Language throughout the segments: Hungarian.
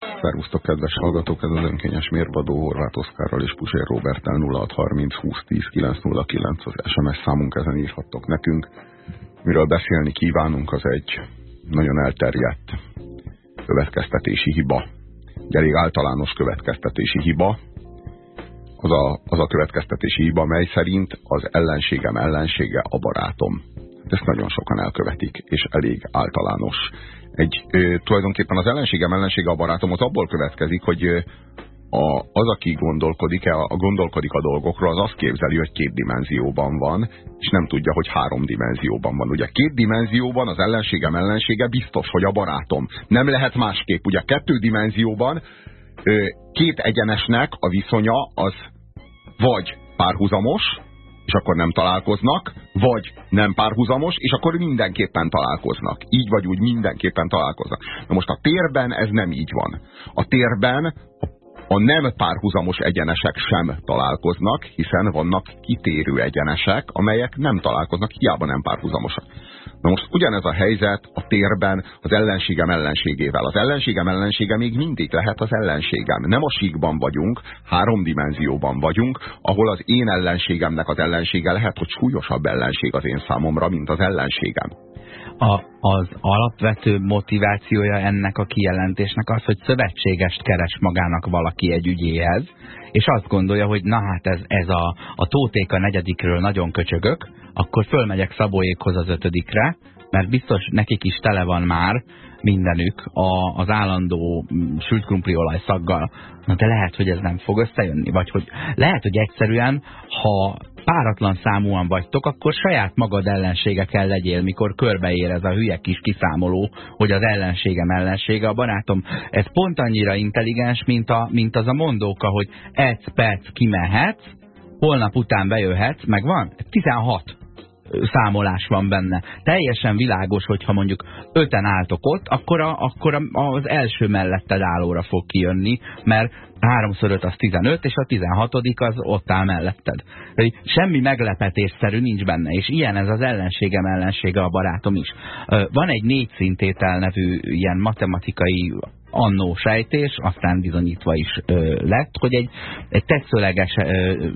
Szervusztok, kedves hallgatók, ez az önkényes mérvadó Horváth Oszkárral és Pusér Robertel 0630 2010 909 az SMS számunk, ezen írhattok nekünk. Miről beszélni kívánunk, az egy nagyon elterjedt következtetési hiba. Egy elég általános következtetési hiba. Az a, az a következtetési hiba, mely szerint az ellenségem ellensége a barátom. Ezt nagyon sokan elkövetik, és elég általános egy, ö, tulajdonképpen az ellenségem ellensége a barátom, az abból következik, hogy ö, a, az, aki gondolkodik, a, gondolkodik a dolgokról, az azt képzeli, hogy két dimenzióban van, és nem tudja, hogy három dimenzióban van. Ugye két dimenzióban az ellenségem ellensége biztos, hogy a barátom. Nem lehet másképp. Ugye kettő dimenzióban ö, két egyenesnek a viszonya az vagy párhuzamos, és akkor nem találkoznak, vagy nem párhuzamos, és akkor mindenképpen találkoznak. Így vagy úgy mindenképpen találkoznak. Na most a térben ez nem így van. A térben a nem párhuzamos egyenesek sem találkoznak, hiszen vannak kitérő egyenesek, amelyek nem találkoznak, hiába nem párhuzamosak. Na most ugyanez a helyzet a térben az ellenségem ellenségével. Az ellenségem ellensége még mindig lehet az ellenségem. Nem a síkban vagyunk, három dimenzióban vagyunk, ahol az én ellenségemnek az ellensége lehet, hogy súlyosabb ellenség az én számomra, mint az ellenségem a, az alapvető motivációja ennek a kijelentésnek az, hogy szövetségest keres magának valaki egy ügyéhez, és azt gondolja, hogy na hát ez, ez a, a tóték a negyedikről nagyon köcsögök, akkor fölmegyek Szabóékhoz az ötödikre, mert biztos nekik is tele van már mindenük a, az állandó mm, sült krumpliolaj szaggal. Na de lehet, hogy ez nem fog összejönni, vagy hogy lehet, hogy egyszerűen, ha páratlan számúan vagytok, akkor saját magad ellensége kell legyél, mikor körbeér ez a hülye kis kiszámoló, hogy az ellenségem ellensége. A barátom, ez pont annyira intelligens, mint, a, mint az a mondóka, hogy egy perc kimehetsz, holnap után bejöhetsz, meg van? 16 számolás van benne. Teljesen világos, hogyha mondjuk öten álltok ott, akkor, a, akkor a, az első melletted állóra fog kijönni, mert 3 x 5 az 15, és a 16 az ott áll melletted. Semmi meglepetésszerű nincs benne, és ilyen ez az ellenségem ellensége a barátom is. Van egy négy szintétel nevű ilyen matematikai annó sejtés, aztán bizonyítva is ö, lett, hogy egy, egy tetszőleges ö,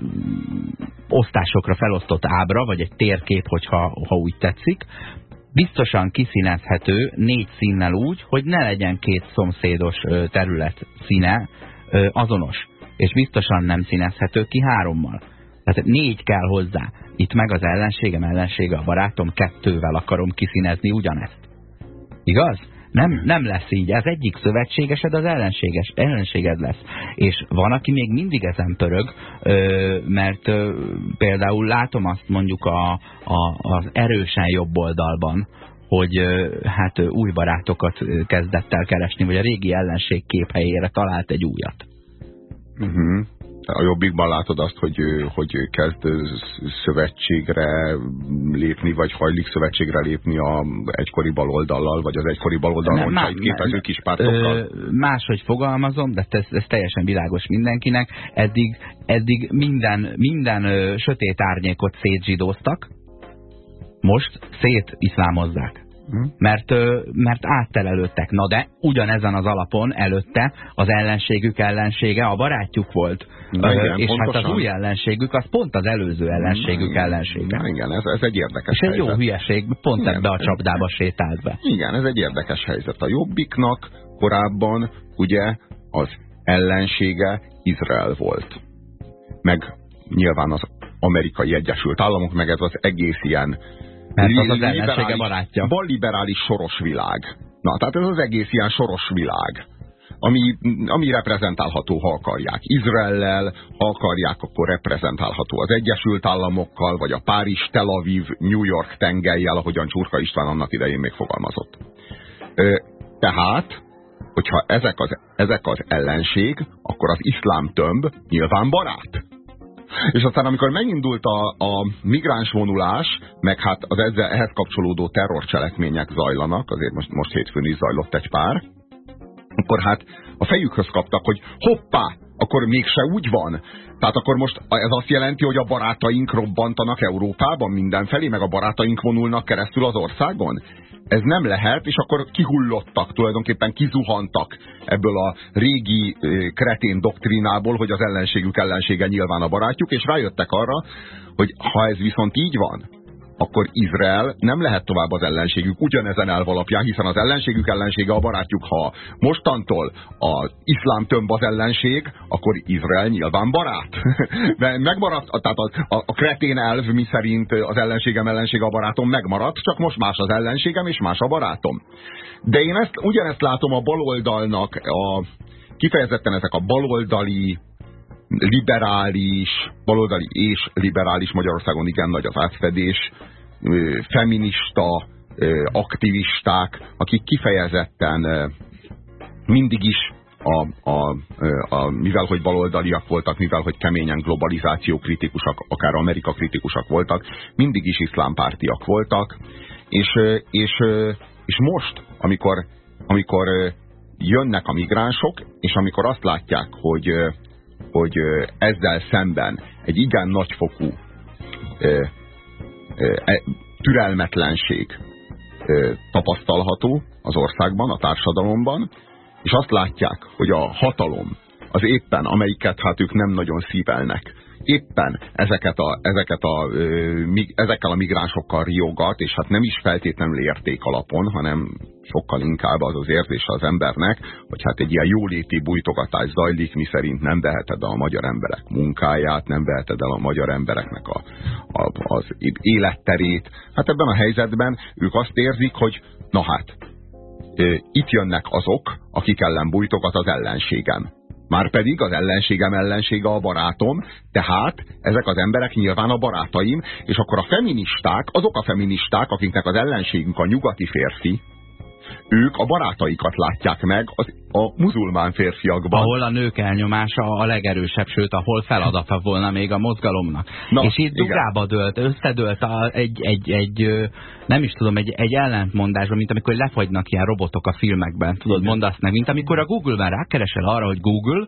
osztásokra felosztott ábra, vagy egy térkép, hogyha ha úgy tetszik, biztosan kiszínezhető négy színnel úgy, hogy ne legyen két szomszédos ö, terület színe ö, azonos, és biztosan nem színezhető ki hárommal. Tehát négy kell hozzá. Itt meg az ellenségem ellensége, a barátom kettővel akarom kiszínezni ugyanezt. Igaz? Nem, nem lesz így. Ez egyik szövetségesed az ellenséges, ellenséged lesz. És van, aki még mindig ezen pörög, mert például látom azt mondjuk a, a, az erősen jobb oldalban, hogy hát új barátokat kezdett el keresni, vagy a régi ellenség képhelyére talált egy újat. Uh mhm. -huh a jobbikban látod azt, hogy, hogy kezd szövetségre lépni, vagy hajlik szövetségre lépni a egykori baloldallal, vagy az egykori baloldalon egy képező kis pártokkal? Máshogy fogalmazom, de ez, ez teljesen világos mindenkinek. Eddig, eddig minden, minden ö, sötét árnyékot szétzsidóztak, most szétiszlámozzák. Hm? Mert, mert áttelelődtek. Na de ugyanezen az alapon előtte az ellenségük ellensége a barátjuk volt. Na, igen, és pontosan. hát az új ellenségük az pont az előző ellenségük Na, ellensége. Na, igen, ez, ez egy érdekes És egy jó hülyeség, pont igen, ebbe a csapdába sétált be. Igen, ez egy érdekes helyzet. A jobbiknak korábban ugye az ellensége Izrael volt. Meg nyilván az amerikai Egyesült Államok, meg ez az egész ilyen mert az az ellensége barátja. Balliberális soros világ. Na, tehát ez az egész ilyen soros világ. Ami, ami reprezentálható, ha akarják. Izraellel, ha akarják, akkor reprezentálható az Egyesült Államokkal, vagy a Párizs, Tel Aviv, New York tengelyel, ahogyan Csurka István annak idején még fogalmazott. Tehát, hogyha ezek az, ezek az ellenség, akkor az iszlám tömb nyilván barát. És aztán amikor megindult a, a migráns vonulás, meg hát az ezzel, ehhez kapcsolódó terrorcselekmények zajlanak, azért most, most hétfőn is zajlott egy pár, akkor hát a fejükhöz kaptak, hogy hoppá, akkor mégse úgy van. Tehát akkor most ez azt jelenti, hogy a barátaink robbantanak Európában mindenfelé, meg a barátaink vonulnak keresztül az országon? Ez nem lehet, és akkor kihullottak, tulajdonképpen kizuhantak ebből a régi kretén doktrinából, hogy az ellenségük ellensége nyilván a barátjuk, és rájöttek arra, hogy ha ez viszont így van, akkor Izrael nem lehet tovább az ellenségük ugyanezen elv alapján, hiszen az ellenségük ellensége a barátjuk. Ha mostantól az iszlám tömb az ellenség, akkor Izrael nyilván barát. De megmaradt, tehát a, a, a kretén elv, mi szerint az ellenségem ellensége a barátom megmaradt, csak most más az ellenségem és más a barátom. De én ezt, ugyanezt látom a baloldalnak, a, kifejezetten ezek a baloldali liberális, baloldali és liberális Magyarországon igen nagy az átfedés, feminista aktivisták, akik kifejezetten mindig is a, a, a, mivel hogy baloldaliak voltak, mivel hogy keményen globalizáció kritikusak, akár Amerika kritikusak voltak, mindig is iszlámpártiak voltak, és, és, és most, amikor, amikor jönnek a migránsok, és amikor azt látják, hogy, hogy ezzel szemben egy igen nagyfokú e, türelmetlenség tapasztalható az országban, a társadalomban, és azt látják, hogy a hatalom az éppen, amelyiket hát ők nem nagyon szívelnek, éppen ezeket a, ezeket a, ezekkel a migránsokkal riogat, és hát nem is feltétlenül érték alapon, hanem sokkal inkább az az érzése az embernek, hogy hát egy ilyen jóléti bújtogatás zajlik, mi nem veheted el a magyar emberek munkáját, nem veheted el a magyar embereknek a, a, az életterét. Hát ebben a helyzetben ők azt érzik, hogy na hát, itt jönnek azok, akik ellen bújtogat az ellenségem Márpedig az ellenségem ellensége a barátom, tehát ezek az emberek nyilván a barátaim, és akkor a feministák, azok a feministák, akiknek az ellenségünk a nyugati férfi, ők a barátaikat látják meg az, a muzulmán férfiakban. Ahol a nők elnyomása a legerősebb, sőt, ahol feladata volna még a mozgalomnak. Na, és itt dugába dölt, összedölt a, egy, egy, egy, nem is tudom, egy, egy ellentmondásban, mint amikor lefagynak ilyen robotok a filmekben, tudod, Igen. mondasz meg, mint amikor a Google-ben rákeresel arra, hogy Google,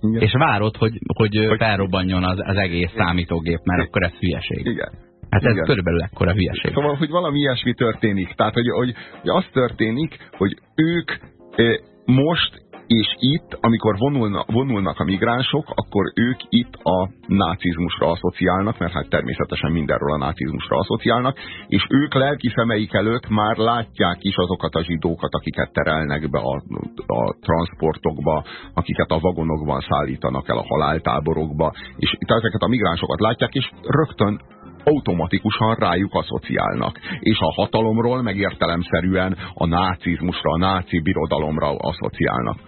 igen. és várod, hogy, hogy, hogy felrobbanjon az, az egész számítógép, mert akkor ez hülyeség. Igen. Hát ez Igen. körülbelül ekkora hülyeség. Szóval, hogy valami ilyesmi történik. Tehát, hogy, hogy, hogy az történik, hogy ők e, most és itt, amikor vonulna, vonulnak a migránsok, akkor ők itt a nácizmusra asszociálnak, mert hát természetesen mindenről a nácizmusra asszociálnak, és ők lelki szemeik előtt már látják is azokat a zsidókat, akiket terelnek be a, a transportokba, akiket a vagonokban szállítanak el a haláltáborokba, és itt ezeket a migránsokat látják, és rögtön automatikusan rájuk asszociálnak. És a hatalomról megértelemszerűen a nácizmusra, a náci birodalomra asszociálnak.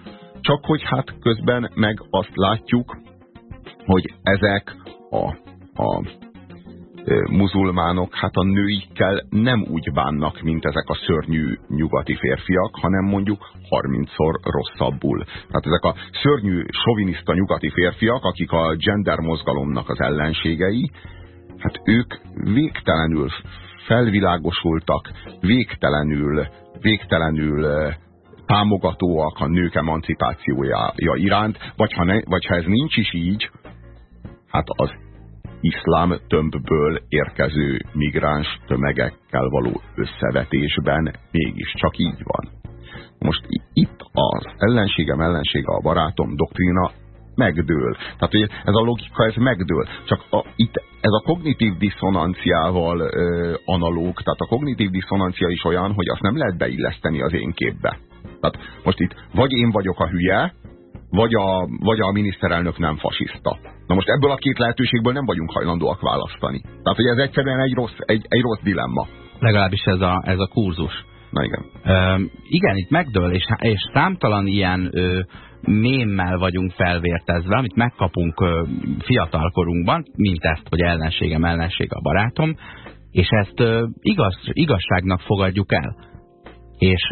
Csak hogy hát közben meg azt látjuk, hogy ezek a, a muzulmánok hát a nőikkel nem úgy bánnak, mint ezek a szörnyű nyugati férfiak, hanem mondjuk 30-szor rosszabbul. Tehát ezek a szörnyű, soviniszta nyugati férfiak, akik a gender mozgalomnak az ellenségei, hát ők végtelenül felvilágosultak, végtelenül, végtelenül támogatóak a nők emancipációja iránt, vagy ha, ne, vagy ha ez nincs is így, hát az iszlám tömbből érkező migráns tömegekkel való összevetésben mégiscsak így van. Most itt az ellenségem ellensége a barátom doktrína megdől. Tehát hogy ez a logika, ez megdől. Csak a, itt ez a kognitív diszonanciával ö, analóg, tehát a kognitív diszonancia is olyan, hogy azt nem lehet beilleszteni az én képbe. Tehát most itt vagy én vagyok a hülye, vagy a, vagy a miniszterelnök nem fasiszta. Na most ebből a két lehetőségből nem vagyunk hajlandóak választani. Tehát, hogy ez egyszerűen egy rossz, egy, egy rossz dilemma. Legalábbis ez a, ez a kurzus. Na igen. Ö, igen, itt megdől, és, és számtalan ilyen ö, mémmel vagyunk felvértezve, amit megkapunk fiatalkorunkban, mint ezt, hogy ellenségem, ellenség a barátom, és ezt igaz, igazságnak fogadjuk el. És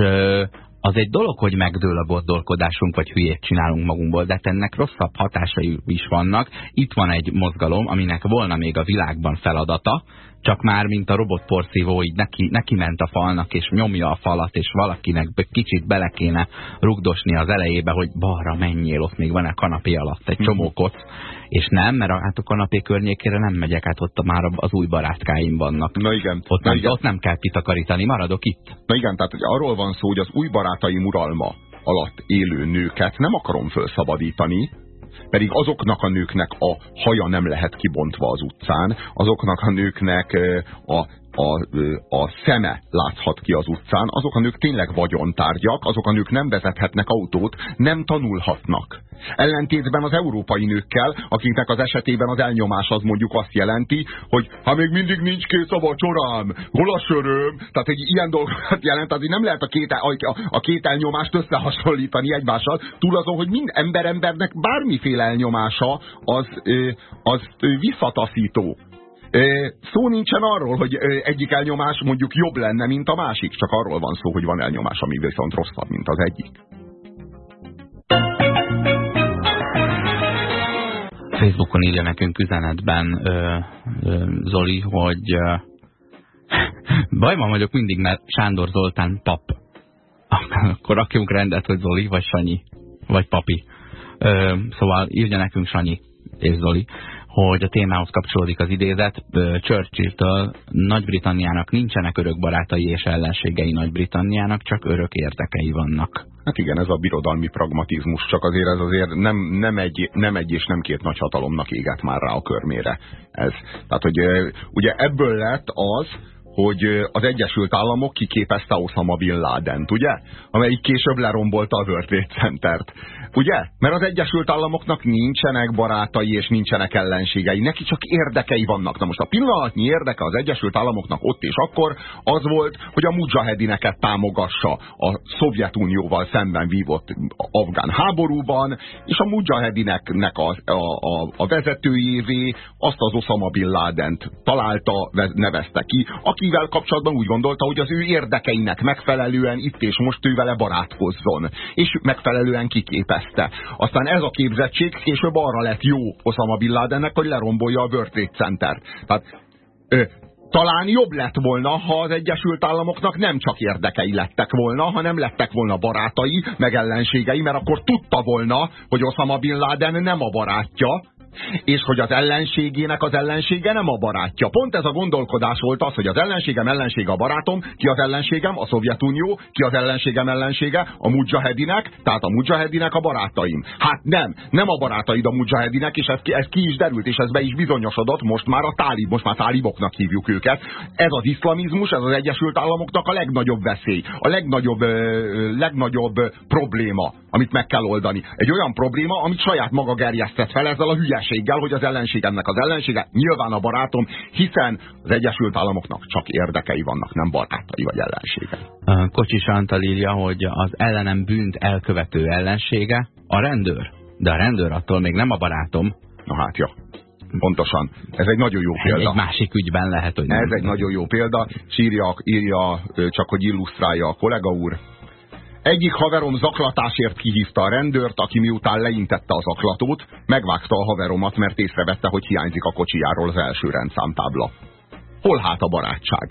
az egy dolog, hogy megdől a gondolkodásunk, vagy hülyét csinálunk magunkból, de ennek rosszabb hatásai is vannak. Itt van egy mozgalom, aminek volna még a világban feladata, csak már mint a robotporszívó így neki, neki ment a falnak, és nyomja a falat, és valakinek kicsit bele kéne rugdosni az elejébe, hogy balra menjél, ott még van-e kanapé alatt egy csomó koc, és nem, mert a, hát a kanapé környékére nem megyek, hát ott már az új barátkáim vannak. Na igen. Ott, Na nem, igen. ott nem kell kitakarítani, maradok itt. Na igen, tehát hogy arról van szó, hogy az új barátaim uralma alatt élő nőket nem akarom felszabadítani, pedig azoknak a nőknek a haja nem lehet kibontva az utcán, azoknak a nőknek a, a, a szeme láthat ki az utcán, azok a nők tényleg vagyontárgyak, azok a nők nem vezethetnek autót, nem tanulhatnak. Ellentétben az európai nőkkel, akiknek az esetében az elnyomás az mondjuk azt jelenti, hogy ha még mindig nincs kész a vacsorám, hol a söröm, tehát hogy ilyen dolgokat jelent, azért nem lehet a két, a, a két elnyomást összehasonlítani egymással, túl azon, hogy mind ember embernek bármiféle elnyomása az, az visszataszító. Szó nincsen arról, hogy egyik elnyomás mondjuk jobb lenne, mint a másik, csak arról van szó, hogy van elnyomás, ami viszont rosszabb, mint az egyik. Facebookon írja nekünk üzenetben ö, ö, Zoli, hogy ö, bajban vagyok mindig, mert Sándor Zoltán pap. Akkor rakjunk rendet, hogy Zoli, vagy Sanyi, vagy papi. Ö, szóval írja nekünk Sanyi és Zoli, hogy a témához kapcsolódik az idézet. Churchill-től Nagy-Britanniának nincsenek örök barátai és ellenségei Nagy-Britanniának, csak örök érdekei vannak. Hát igen, ez a birodalmi pragmatizmus, csak azért ez azért nem, nem, egy, nem egy és nem két nagy hatalomnak éget már rá a körmére. Ez. Tehát, hogy ugye ebből lett az, hogy az Egyesült Államok kiképezte Osama Bin Laden-t, ugye? Amelyik később lerombolta a World Trade Center-t. Ugye? Mert az Egyesült Államoknak nincsenek barátai és nincsenek ellenségei. Neki csak érdekei vannak. Na most a pillanatnyi érdeke az Egyesült Államoknak ott és akkor az volt, hogy a mujahedineket támogassa a Szovjetunióval szemben vívott afgán háborúban, és a mujahedineknek a, a, a, a vezetőjévé azt az Osama Bin Laden-t találta, nevezte ki, akivel kapcsolatban úgy gondolta, hogy az ő érdekeinek megfelelően itt és most ő vele barátkozzon, és megfelelően kiképezte. Aztán ez a képzettség később arra lett jó Osama Bin Ladennek, hogy lerombolja a World Trade Center. Tehát ö, talán jobb lett volna, ha az Egyesült Államoknak nem csak érdekei lettek volna, hanem lettek volna barátai, meg ellenségei, mert akkor tudta volna, hogy Osama Bin Laden nem a barátja, és hogy az ellenségének az ellensége nem a barátja. Pont ez a gondolkodás volt az, hogy az ellenségem ellensége a barátom, ki az ellenségem, a Szovjetunió, ki az ellenségem ellensége, a mujahedinek, tehát a mujahedinek a barátaim. Hát nem, nem a barátaid a mujahedinek, és ez, ez ki is derült, és ez be is bizonyosodott, most már a tálib, most már táliboknak hívjuk őket. Ez az iszlamizmus, ez az Egyesült Államoknak a legnagyobb veszély, a legnagyobb, legnagyobb probléma, amit meg kell oldani. Egy olyan probléma, amit saját maga gerjesztett fel ezzel a hülyeséggel, hogy az ellenségemnek az ellensége nyilván a barátom, hiszen az Egyesült Államoknak csak érdekei vannak, nem barátai vagy ellensége. Kocsis Antal írja, hogy az ellenem bűnt elkövető ellensége a rendőr. De a rendőr attól még nem a barátom. Na hát, jó. Pontosan. Ez egy nagyon jó példa. Egy másik ügyben lehet, hogy nem. Ez egy nagyon jó példa. Sírja, írja, csak hogy illusztrálja a kollega úr. Egyik haverom zaklatásért kihívta a rendőrt, aki miután leintette az zaklatót, megvágta a haveromat, mert észrevette, hogy hiányzik a kocsijáról az első rendszámtábla. Hol hát a barátság?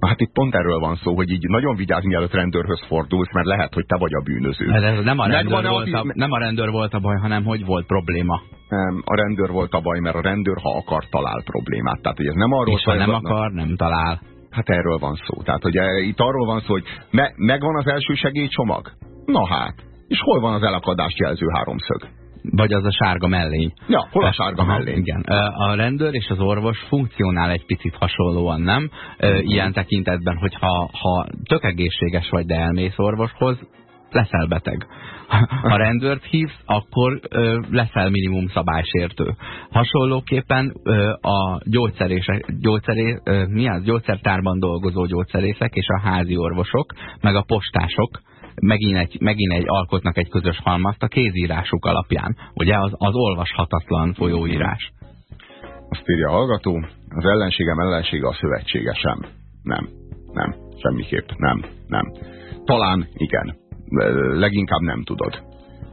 Hát itt pont erről van szó, hogy így nagyon vigyázz, mielőtt rendőrhöz fordulsz, mert lehet, hogy te vagy a bűnöző. Ez nem, a rendőr volt a, nem a rendőr volt a baj, hanem hogy volt probléma. Nem, a rendőr volt a baj, mert a rendőr, ha akar, talál problémát. Tehát, hogy ez nem arról És ha nem akar, nem talál. Hát erről van szó. Tehát ugye itt arról van szó, hogy me megvan az első segélycsomag? Na hát. És hol van az elakadást jelző háromszög? Vagy az a sárga mellény. Ja, hol a sárga Aha, mellény? Igen. A rendőr és az orvos funkcionál egy picit hasonlóan, nem? Ilyen tekintetben, hogy ha, ha tök egészséges vagy, de elmész orvoshoz, leszel beteg. Ha rendőrt hívsz, akkor ö, leszel minimum szabálysértő. Hasonlóképpen ö, a gyógyszerések, gyógyszeré, ö, mi az? gyógyszertárban dolgozó gyógyszerészek és a házi orvosok, meg a postások megint egy, megint egy alkotnak egy közös halmazt a kézírásuk alapján. Ugye az, az olvashatatlan folyóírás. Azt írja a hallgató, az ellenségem ellensége a szövetségesem. Nem, nem, semmiképp, nem, nem. Talán igen, leginkább nem tudod.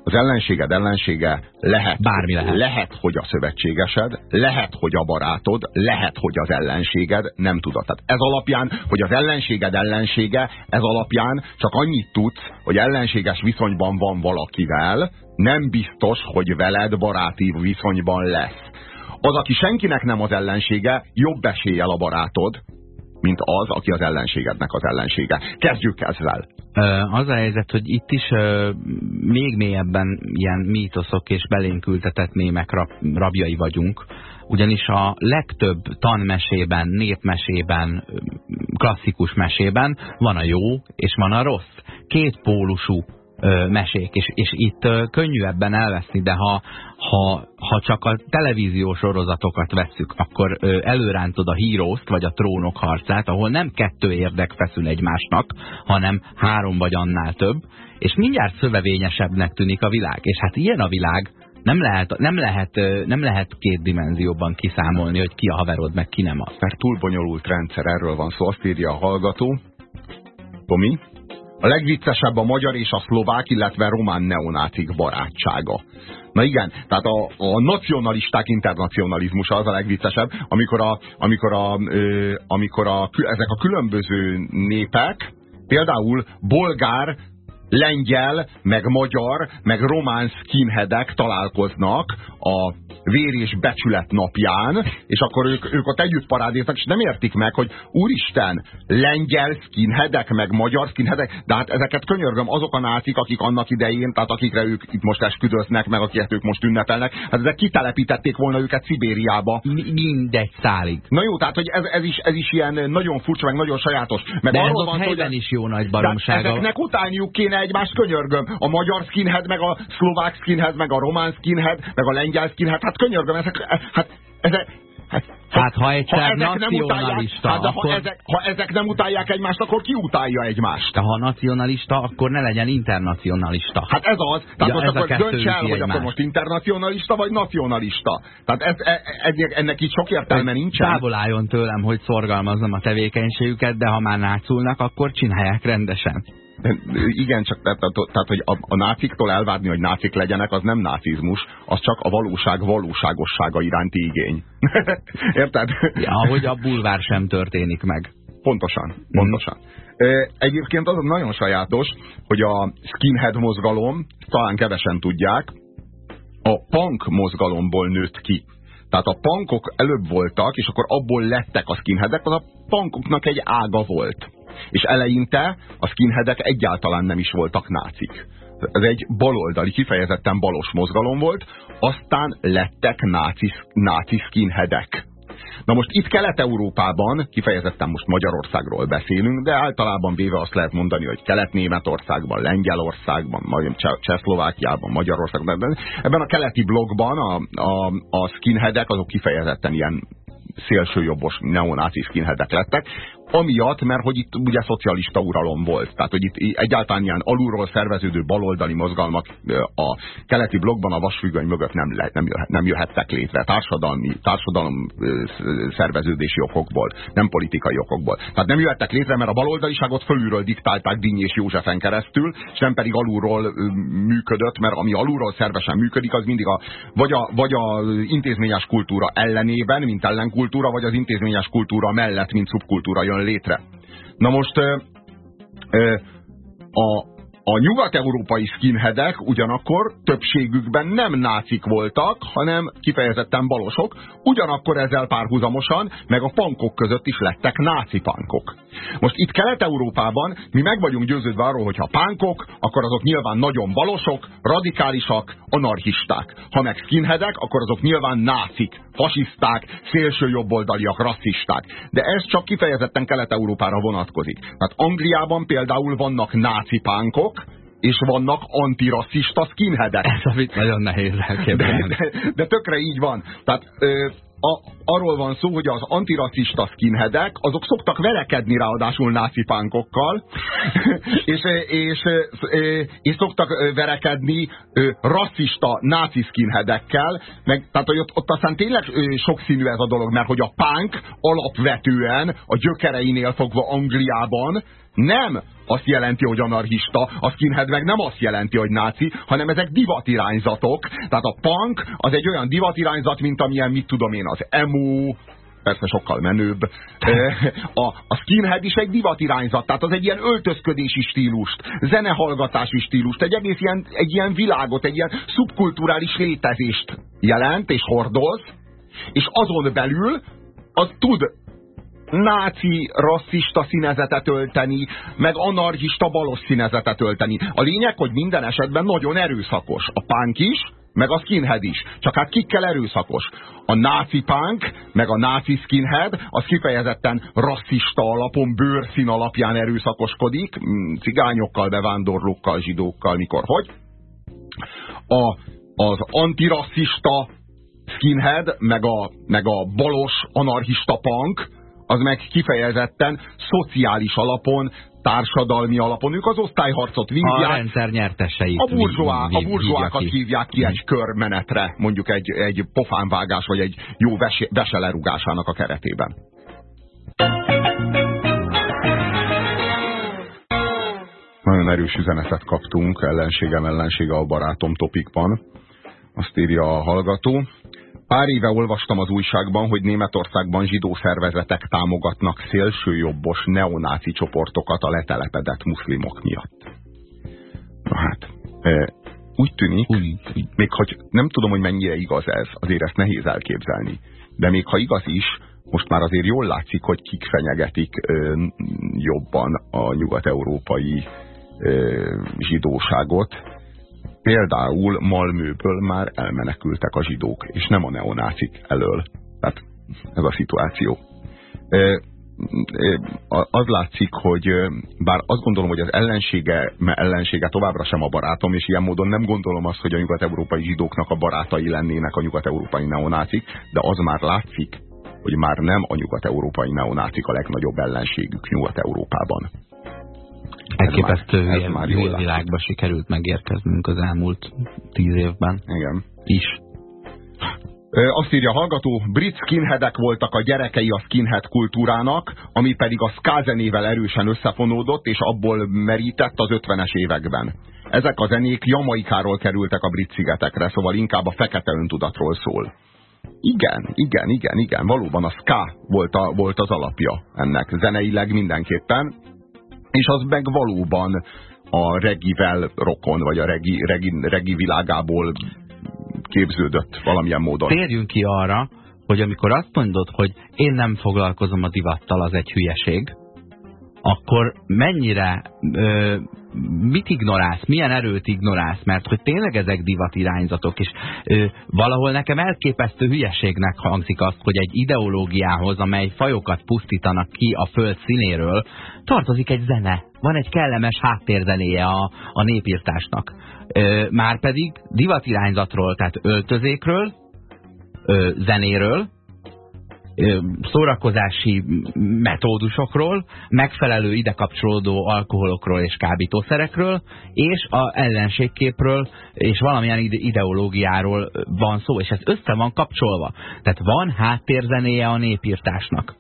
az ellenséged ellensége lehet, Bármi lehet. lehet, hogy a szövetségesed, lehet, hogy a barátod, lehet, hogy az ellenséged, nem tudod. Tehát ez alapján, hogy az ellenséged ellensége, ez alapján csak annyit tudsz, hogy ellenséges viszonyban van valakivel, nem biztos, hogy veled baráti viszonyban lesz. Az, aki senkinek nem az ellensége, jobb eséllyel a barátod, mint az, aki az ellenségednek az ellensége. Kezdjük ezzel. Az a helyzet, hogy itt is még mélyebben ilyen mítoszok és belénk ültetett némek rab, rabjai vagyunk, ugyanis a legtöbb tanmesében, népmesében, klasszikus mesében van a jó és van a rossz. Két pólusú mesék, és, és itt könnyű ebben elveszni, de ha, ha, ha csak a televíziós sorozatokat vesszük, akkor előrántod a hírószt, vagy a trónok harcát, ahol nem kettő érdek feszül egymásnak, hanem három vagy annál több, és mindjárt szövevényesebbnek tűnik a világ. És hát ilyen a világ, nem lehet, nem, lehet, nem lehet két dimenzióban kiszámolni, hogy ki a haverod, meg ki nem az. Mert túl bonyolult rendszer, erről van szó, azt írja a hallgató. Tomi? A legviccesebb a magyar és a szlovák, illetve román neonácik barátsága. Na igen, tehát a, a nacionalisták internacionalizmusa az a legviccesebb, amikor, a, amikor, a, ö, amikor a, ezek a különböző népek, például bolgár, lengyel, meg magyar, meg román skinheadek találkoznak a vér és becsület napján, és akkor ők, ők ott együtt parádéznak, és nem értik meg, hogy úristen, lengyel skinheadek, meg magyar skinheadek, de hát ezeket könyörgöm, azok a nácik, akik annak idején, tehát akikre ők itt most esküdöznek, meg akiket ők most ünnepelnek, hát ezek kitelepítették volna őket Szibériába. Mindegy szálig. Na jó, tehát hogy ez, ez, is, ez is ilyen nagyon furcsa, meg nagyon sajátos. Meg de arról van, helyben hogy, is jó nagy baromsága. Ezeknek utálniuk kéne egymást könyörgöm. A magyar skinhead, meg a szlovák skinhead, meg a román skinhead, meg a lengyel skinhead, hát könyörgöm, ezek, hát, ezek, Hát, hát ha egyszer ha nacionalista, hát, akkor... ha, ezek, ha ezek nem utálják egymást, akkor ki utálja egymást? De ha nacionalista, akkor ne legyen internacionalista. Hát ez az. Tehát ja, most akkor dönts el, hogy egymást. akkor most internacionalista vagy nacionalista. Tehát ez, ez, ez, ennek így sok értelme nincsen. Távol álljon tőlem, hogy szorgalmazzam a tevékenységüket, de ha már náculnak, akkor csinálják rendesen. De igen, csak tehát, tehát hogy a, a náciktól elvárni, hogy nácik legyenek, az nem nácizmus, az csak a valóság valóságossága iránti igény. Érted? Ja, ahogy a bulvár sem történik meg. Pontosan, pontosan. Mm. Egyébként az nagyon sajátos, hogy a skinhead mozgalom, talán kevesen tudják, a punk mozgalomból nőtt ki. Tehát a punkok előbb voltak, és akkor abból lettek a skinheadek, az a punkoknak egy ága volt. És eleinte a skinheadek egyáltalán nem is voltak nácik. Ez egy baloldali, kifejezetten balos mozgalom volt, aztán lettek náci, náci skinheadek. Na most itt Kelet-Európában, kifejezetten most Magyarországról beszélünk, de általában véve azt lehet mondani, hogy Kelet-Németországban, Lengyelországban, Csehszlovákiában, Magyarországban, ebben a keleti blogban a, a, a skinheadek azok kifejezetten ilyen szélsőjobbos neonáci skinheadek lettek, amiatt, mert hogy itt ugye szocialista uralom volt. Tehát, hogy itt egyáltalán ilyen alulról szerveződő baloldali mozgalmak a keleti blogban a vasfüggöny mögött nem, le, nem, jöhet, nem jöhettek létre. Társadalmi, társadalom szerveződési okokból, nem politikai okokból. Tehát nem jöhettek létre, mert a baloldaliságot fölülről diktálták Díny és Józsefen keresztül, és nem pedig alulról működött, mert ami alulról szervesen működik, az mindig a, vagy, a, vagy a intézményes kultúra ellenében, mint ellenkultúra, vagy az intézményes kultúra mellett, mint szubkultúra jön létre. Na most a, a nyugat-európai skinheadek ugyanakkor többségükben nem nácik voltak, hanem kifejezetten balosok, ugyanakkor ezzel párhuzamosan, meg a pankok között is lettek náci pankok. Most itt Kelet-Európában mi meg vagyunk győződve arról, hogy ha pánkok, akkor azok nyilván nagyon balosok, radikálisak, anarchisták. Ha meg skinheadek, akkor azok nyilván nácik, fasiszták, szélsőjobboldaliak, rasszisták. De ez csak kifejezetten Kelet-Európára vonatkozik. Tehát Angliában például vannak náci pánkok, és vannak antirasszista skinheadek. Ez amit nagyon nehéz elképzelni. De, de, de tökre így van. Tehát ö, a, arról van szó, hogy az antirasszista skinheadek, azok szoktak verekedni ráadásul náci pánkokkal, és, és, és, és szoktak verekedni rasszista náci skinheadekkel, meg, tehát hogy ott, ott aztán tényleg sokszínű ez a dolog, mert hogy a pánk alapvetően a gyökereinél fogva Angliában nem azt jelenti, hogy anarchista, a skinhead meg nem azt jelenti, hogy náci, hanem ezek divatirányzatok. Tehát a punk az egy olyan divatirányzat, mint amilyen, mit tudom én, az emo, persze sokkal menőbb. A, a skinhead is egy divatirányzat, tehát az egy ilyen öltözködési stílust, zenehallgatási stílust, egy egész ilyen, egy ilyen világot, egy ilyen szubkulturális létezést jelent és hordoz, és azon belül az tud náci, rasszista színezetet ölteni, meg anarchista balos színezetet ölteni. A lényeg, hogy minden esetben nagyon erőszakos. A punk is, meg a skinhead is. Csak hát kikkel erőszakos? A náci punk, meg a náci skinhead, az kifejezetten rasszista alapon, bőrszín alapján erőszakoskodik, mm, cigányokkal, bevándorlókkal, zsidókkal, mikor, hogy? A, az antirasszista skinhead, meg a, meg a balos anarchista punk, az meg kifejezetten szociális alapon, társadalmi alapon. Ők az osztályharcot vívják. A rendszer nyerteseit. A, burzsóá, a burzsóákat hívják ki egy körmenetre, mondjuk egy, egy pofánvágás, vagy egy jó veselerúgásának a keretében. Nagyon erős üzenetet kaptunk, ellenségem ellensége a barátom topikban. Azt írja a hallgató. Pár éve olvastam az újságban, hogy Németországban zsidó szervezetek támogatnak szélsőjobbos neonáci csoportokat a letelepedett muszlimok miatt. Na hát, úgy tűnik, még hogy nem tudom, hogy mennyire igaz ez, azért ezt nehéz elképzelni. De még ha igaz is, most már azért jól látszik, hogy kik fenyegetik ö, jobban a nyugat-európai zsidóságot, Például Malmőből már elmenekültek a zsidók, és nem a neonácik elől. Tehát ez a szituáció. Az látszik, hogy bár azt gondolom, hogy az ellensége, ellensége továbbra sem a barátom, és ilyen módon nem gondolom azt, hogy a nyugat-európai zsidóknak a barátai lennének a nyugat-európai neonácik, de az már látszik, hogy már nem a nyugat-európai neonácik a legnagyobb ellenségük Nyugat-Európában. Elképesztő ez már, ez világba sikerült megérkeznünk az elmúlt tíz évben. Igen. Is. Azt írja a hallgató, brit skinheadek voltak a gyerekei a skinhead kultúrának, ami pedig a ska zenével erősen összefonódott, és abból merített az 50-es években. Ezek a zenék Jamaikáról kerültek a brit szigetekre, szóval inkább a fekete öntudatról szól. Igen, igen, igen, igen, valóban a ska volt, a, volt az alapja ennek, zeneileg mindenképpen, és az meg valóban a regivel rokon, vagy a regi, regi, regi világából képződött valamilyen módon. Térjünk ki arra, hogy amikor azt mondod, hogy én nem foglalkozom a divattal, az egy hülyeség, akkor mennyire, ö, mit ignorálsz, milyen erőt ignorálsz, mert hogy tényleg ezek divat irányzatok, és ö, valahol nekem elképesztő hülyeségnek hangzik azt, hogy egy ideológiához, amely fajokat pusztítanak ki a föld színéről, tartozik egy zene, van egy kellemes háttérzenéje a, a népírtásnak. Márpedig divatirányzatról, tehát öltözékről, ö, zenéről, szórakozási metódusokról, megfelelő ide kapcsolódó alkoholokról és kábítószerekről, és a ellenségképről és valamilyen ideológiáról van szó, és ez össze van kapcsolva. Tehát van háttérzenéje a népírtásnak.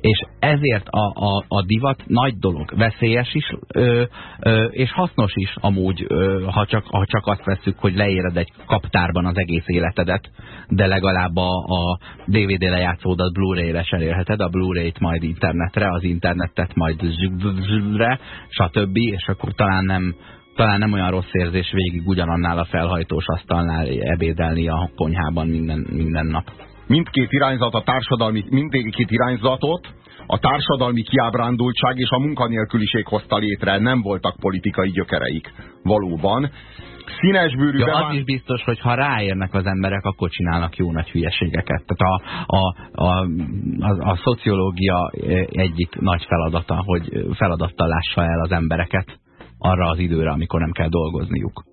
És ezért a, a, a divat nagy dolog, veszélyes is, ö, ö, és hasznos is amúgy, ö, ha, csak, ha csak azt veszük, hogy leéred egy kaptárban az egész életedet, de legalább a, a DVD lejátszódat Blu-ray-re cserélheted, a Blu-ray-t majd internetre, az internetet majd zsre, stb. És akkor talán nem, talán nem olyan rossz érzés végig ugyanannál a felhajtós asztalnál ebédelni a konyhában minden, minden nap mindkét irányzat a társadalmi, mindkét irányzatot a társadalmi kiábrándultság és a munkanélküliség hozta létre, nem voltak politikai gyökereik. Valóban. Színes bőrű ja, az is biztos, hogy ha ráérnek az emberek, akkor csinálnak jó nagy hülyeségeket. Tehát a, a, a, a, a szociológia egyik nagy feladata, hogy feladattal lássa el az embereket arra az időre, amikor nem kell dolgozniuk.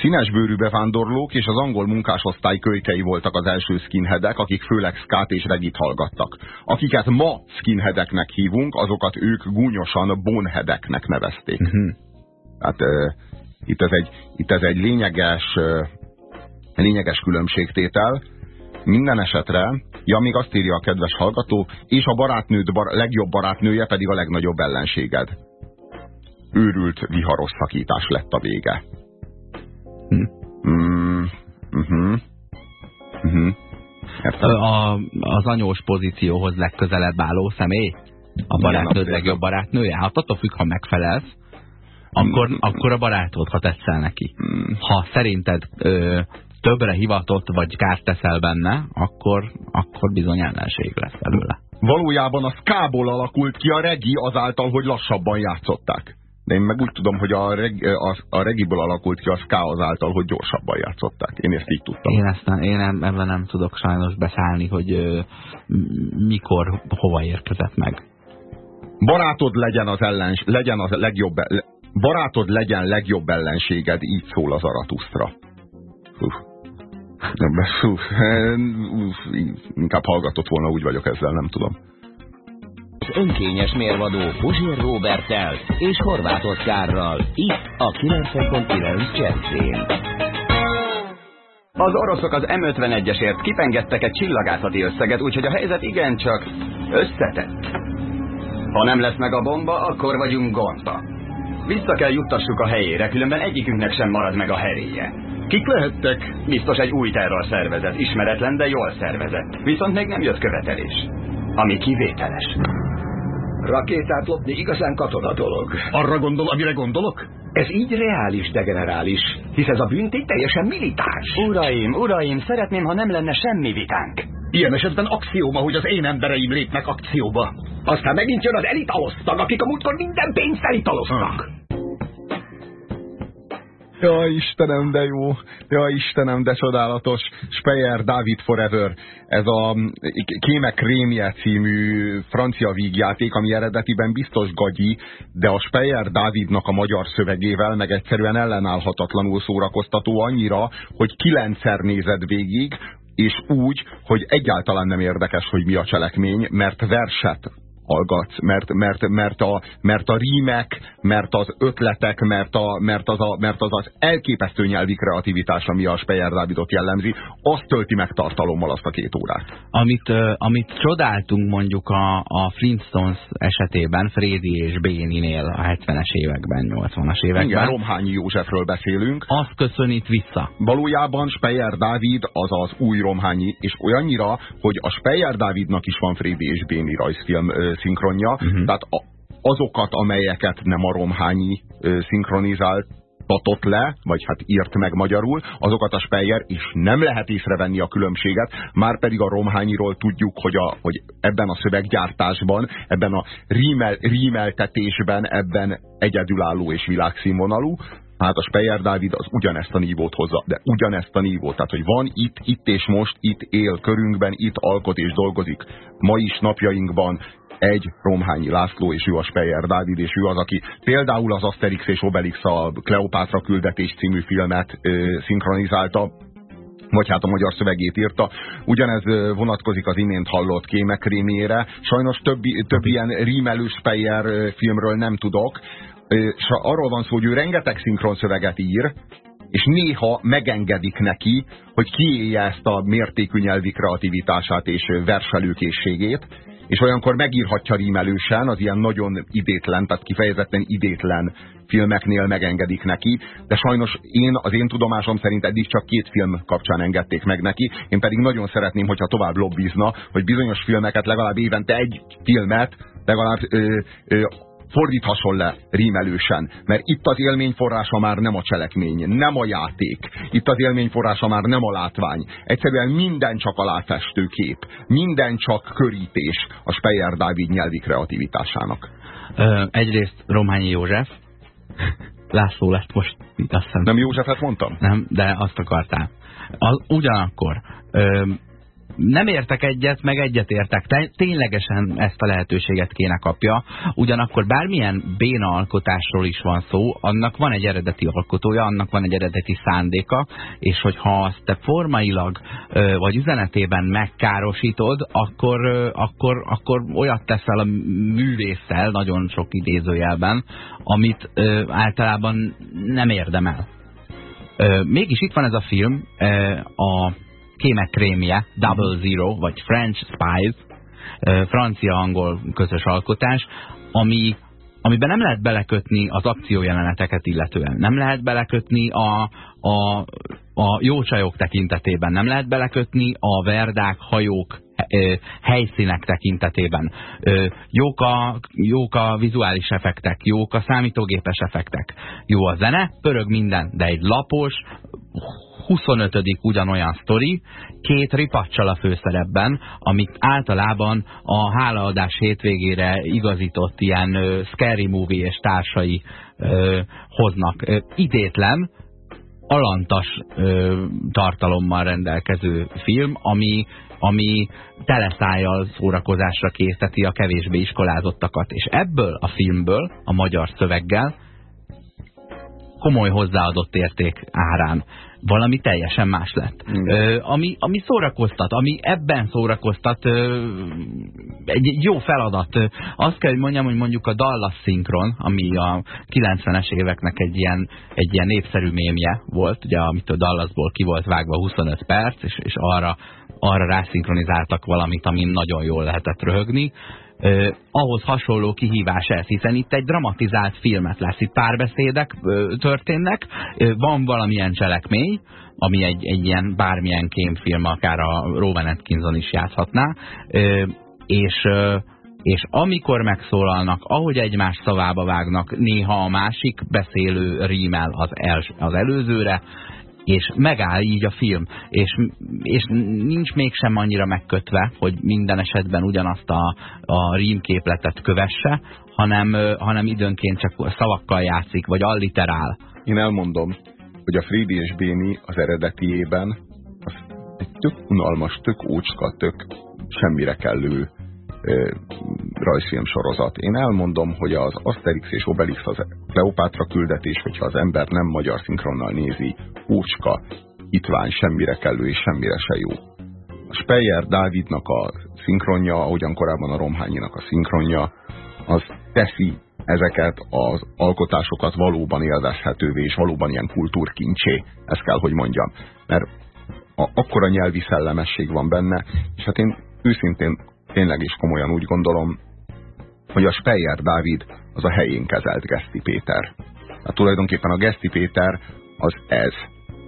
Színesbőrű bevándorlók és az angol munkásosztály kölykei voltak az első skinheadek, akik főleg skát és regit hallgattak. Akiket ma skinheadeknek hívunk, azokat ők gúnyosan bonheadeknek nevezték. Uh mhm. -huh. Hát uh, itt, ez egy, itt ez egy lényeges, uh, lényeges különbségtétel. Minden esetre Ja, még azt írja a kedves hallgató, és a barátnőd bar legjobb barátnője pedig a legnagyobb ellenséged. Őrült, viharos szakítás lett a vége. Mm, uh -huh. Uh -huh. A, az anyós pozícióhoz legközelebb álló személy? A barátnőd legjobb barátnője? Hát attól függ, ha megfelelsz, akkor, mm. akkor a barátod, ha tetszel neki. Mm. Ha szerinted ö, többre hivatott, vagy kárt teszel benne, akkor, akkor bizony ellenség lesz belőle. Valójában a skából alakult ki a regi azáltal, hogy lassabban játszották. De én meg úgy tudom, hogy a, reg, a, a regiből alakult ki a ska azáltal, hogy gyorsabban játszották. Én ezt így tudtam. Én, ezt nem, én ebben nem tudok sajnos beszállni, hogy ö, mikor, hova érkezett meg. Barátod legyen az ellens, legyen az legjobb, barátod legyen legjobb ellenséged, így szól az Aratusztra. Inkább hallgatott volna, úgy vagyok ezzel, nem tudom. Az önkényes mérvadó Puzsér Robertel és Horváth Oszkárral. Itt a 90.9 Jazzén. Az oroszok az M51-esért kipengettek egy csillagászati összeget, úgyhogy a helyzet igencsak összetett. Ha nem lesz meg a bomba, akkor vagyunk gondba. Vissza kell juttassuk a helyére, különben egyikünknek sem marad meg a heréje. Kik lehettek? Biztos egy új terrorszervezet, ismeretlen, de jól szervezett. Viszont még nem jött követelés. Ami kivételes. Rakétát lopni igazán katona dolog. Arra gondol, amire gondolok? Ez így reális, degenerális, hisz ez a büntény teljesen militáns. Uraim, uraim, szeretném, ha nem lenne semmi vitánk. Ilyen esetben axióma, hogy az én embereim lépnek akcióba. Aztán megint jön az elitalosztag, akik a múltkor minden pénzt elitaloztak. Hmm. Ja, Istenem, de jó. Ja, Istenem, de csodálatos. Speyer, David Forever. Ez a Kéme Krémje című francia vígjáték, ami eredetiben biztos gagyi, de a Speyer Dávidnak a magyar szövegével meg egyszerűen ellenállhatatlanul szórakoztató annyira, hogy kilencszer nézed végig, és úgy, hogy egyáltalán nem érdekes, hogy mi a cselekmény, mert verset hallgatsz, mert, mert, mert, a, mert a rímek, mert az ötletek, mert, a, mert, az, a, mert az az elképesztő nyelvi kreativitás, ami a Speyer Dávidot jellemzi, azt tölti meg tartalommal azt a két órát. Amit, amit csodáltunk mondjuk a, a Flintstones esetében, Frédi és Béninél a 70-es években, 80-as években. Igen, Romhányi Józsefről beszélünk. Azt köszönít vissza. Valójában Speyer Dávid az az új Romhányi, és olyannyira, hogy a Speyer Dávidnak is van Frédi és Béni rajzfilm szinkronja, uh mhm. -huh. tehát a, azokat, amelyeket nem a Romhányi szinkronizált, tatott le, vagy hát írt meg magyarul, azokat a Speyer, és nem lehet észrevenni a különbséget, már pedig a Romhányiról tudjuk, hogy, a, hogy ebben a szöveggyártásban, ebben a rímel, rímeltetésben, ebben egyedülálló és világszínvonalú, Hát a Speyer Dávid az ugyanezt a nívót hozza, de ugyanezt a nívót. Tehát, hogy van itt, itt és most, itt él körünkben, itt alkot és dolgozik. Ma is napjainkban egy Romhányi László, és ő a Speyer Dávid, és ő az, aki például az Asterix és Obelix a Kleopátra küldetés című filmet ö, szinkronizálta, vagy hát a magyar szövegét írta. Ugyanez vonatkozik az imént hallott kémekrémére. Sajnos több, több ilyen rímelő Speyer filmről nem tudok, és arról van szó, hogy ő rengeteg szinkron szöveget ír, és néha megengedik neki, hogy kiélje ezt a mértékű nyelvi kreativitását és verselőkészségét, és olyankor megírhatja rímelősen, az ilyen nagyon idétlen, tehát kifejezetten idétlen filmeknél megengedik neki, de sajnos én, az én tudomásom szerint eddig csak két film kapcsán engedték meg neki, én pedig nagyon szeretném, hogyha tovább lobbizna, hogy bizonyos filmeket legalább évente egy filmet legalább ö, ö, fordíthasson le rímelősen, mert itt az élményforrása már nem a cselekmény, nem a játék, itt az élményforrása már nem a látvány. Egyszerűen minden csak látfestő kép, minden csak körítés a Speyer Dávid nyelvi kreativitásának. Ö, egyrészt Rományi József, László lett most, azt hiszem. Nem Józsefet mondtam? Nem, de azt akartál. Az, ugyanakkor ö, nem értek egyet, meg egyet értek. Ténylegesen ezt a lehetőséget kéne kapja. Ugyanakkor bármilyen béna alkotásról is van szó, annak van egy eredeti alkotója, annak van egy eredeti szándéka, és hogyha azt te formailag vagy üzenetében megkárosítod, akkor, akkor, akkor olyat teszel a művésszel, nagyon sok idézőjelben, amit általában nem érdemel. Mégis itt van ez a film, a kémekrémje, Double Zero, vagy French Spies, francia-angol közös alkotás, ami, amiben nem lehet belekötni az akciójeleneteket illetően. Nem lehet belekötni a, a, a jócsajok tekintetében. Nem lehet belekötni a verdák, hajók, helyszínek tekintetében. Jók a, jók a vizuális effektek, jók a számítógépes effektek. Jó a zene, pörög minden, de egy lapos, 25. ugyanolyan sztori, két ripacsal a főszerepben, amit általában a hálaadás hétvégére igazított ilyen uh, scary movie és társai uh, hoznak. Uh, idétlen, alantas uh, tartalommal rendelkező film, ami, ami teleszájjal szórakozásra készíteti a kevésbé iskolázottakat. És ebből a filmből, a magyar szöveggel komoly hozzáadott érték árán valami teljesen más lett. Ö, ami, ami szórakoztat, ami ebben szórakoztat, ö, egy, egy jó feladat. Azt kell, hogy mondjam, hogy mondjuk a Dallas szinkron, ami a 90-es éveknek egy ilyen, egy ilyen népszerű mémje volt, ugye, amit a Dallasból ki volt vágva 25 perc, és, és arra, arra rászinkronizáltak valamit, amin nagyon jól lehetett röhögni eh, ahhoz hasonló kihívás ez, hiszen itt egy dramatizált filmet lesz, itt párbeszédek történnek, van valamilyen cselekmény, ami egy, egy ilyen bármilyen kémfilm, akár a Rowan Atkinson is játszhatná, és, és amikor megszólalnak, ahogy egymás szavába vágnak, néha a másik beszélő rímel az, els, az előzőre, és megáll így a film, és, és nincs mégsem annyira megkötve, hogy minden esetben ugyanazt a, a rímképletet kövesse, hanem, hanem időnként csak szavakkal játszik, vagy alliterál. Én elmondom, hogy a Frédi és Béni az eredetiében az egy tök unalmas, tök ócska, tök semmire kellő rajzfilm sorozat. Én elmondom, hogy az Asterix és Obelix az Kleopátra küldetés, hogyha az ember nem magyar szinkronnal nézi, úcska, itvány, semmire kellő és semmire se jó. A Speyer Dávidnak a szinkronja, ahogyan korábban a Romhányinak a szinkronja, az teszi ezeket az alkotásokat valóban élvezhetővé, és valóban ilyen kultúrkincsé. Ezt kell, hogy mondjam. Mert a, akkora nyelvi szellemesség van benne, és hát én őszintén tényleg is komolyan úgy gondolom, hogy a Speyer Dávid az a helyén kezelt Geszti Péter. Hát tulajdonképpen a Geszti Péter az ez.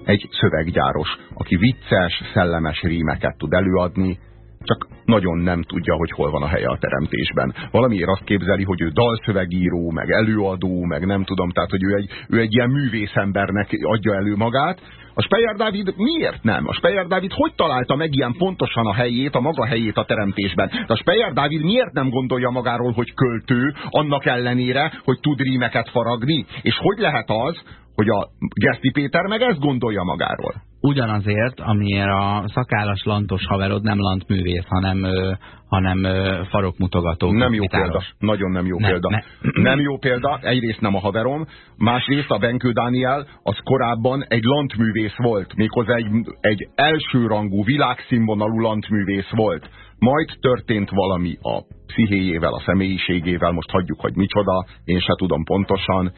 Egy szöveggyáros, aki vicces, szellemes rímeket tud előadni, csak nagyon nem tudja, hogy hol van a helye a teremtésben. Valamiért azt képzeli, hogy ő dalszövegíró, meg előadó, meg nem tudom, tehát hogy ő egy, ő egy ilyen művészembernek adja elő magát. A Speyer Dávid miért nem? A Speyer Dávid hogy találta meg ilyen pontosan a helyét, a maga helyét a teremtésben? De a Speyer Dávid miért nem gondolja magáról, hogy költő, annak ellenére, hogy tud rímeket faragni? És hogy lehet az, hogy a Geszti Péter meg ezt gondolja magáról? ugyanazért, amiért a szakállas lantos haverod nem lantművész, hanem, ö, hanem ö, farokmutogató. Nem jó példa. Nagyon nem jó ne, példa. Ne. Nem jó példa, egyrészt nem a haverom, másrészt a Benkő Dániel az korábban egy lantművész volt, méghozzá egy, egy elsőrangú, világszínvonalú lantművész volt. Majd történt valami a pszichéjével, a személyiségével, most hagyjuk, hogy micsoda, én se tudom pontosan,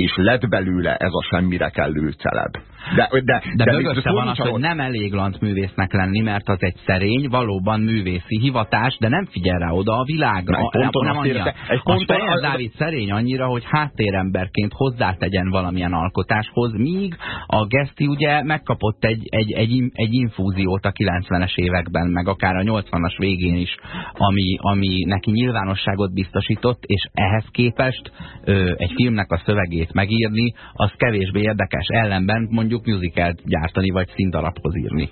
és lett belőle ez a semmire kellő celeb. De, de, de, de mögötte van az, hogy nem elég lantművésznek lenni, mert az egy szerény, valóban művészi hivatás, de nem figyel rá oda a világra. Egy ponton nem annyira. Egy ponton a Dávid szerény annyira, hogy háttéremberként hozzátegyen valamilyen alkotáshoz, míg a Geszti ugye megkapott egy, egy, egy, egy infúziót a 90-es években, meg akár a 80-as végén is, ami, ami neki nyilvánosságot biztosított, és ehhez képest ö, egy filmnek a szövegét megírni, az kevésbé érdekes. Ellenben mondjuk musicalt gyártani, vagy színdarabhoz írni,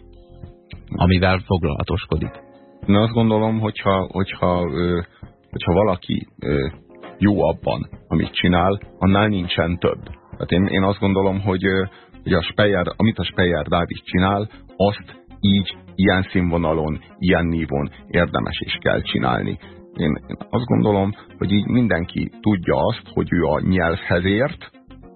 amivel foglalatoskodik. Én azt gondolom, hogyha, hogyha, hogyha valaki jó abban, amit csinál, annál nincsen több. Tehát én, én azt gondolom, hogy, hogy a Speyer, amit a Speyer Dávid csinál, azt így, ilyen színvonalon, ilyen nívon érdemes is kell csinálni. Én, én azt gondolom, hogy így mindenki tudja azt, hogy ő a nyelvhez ért,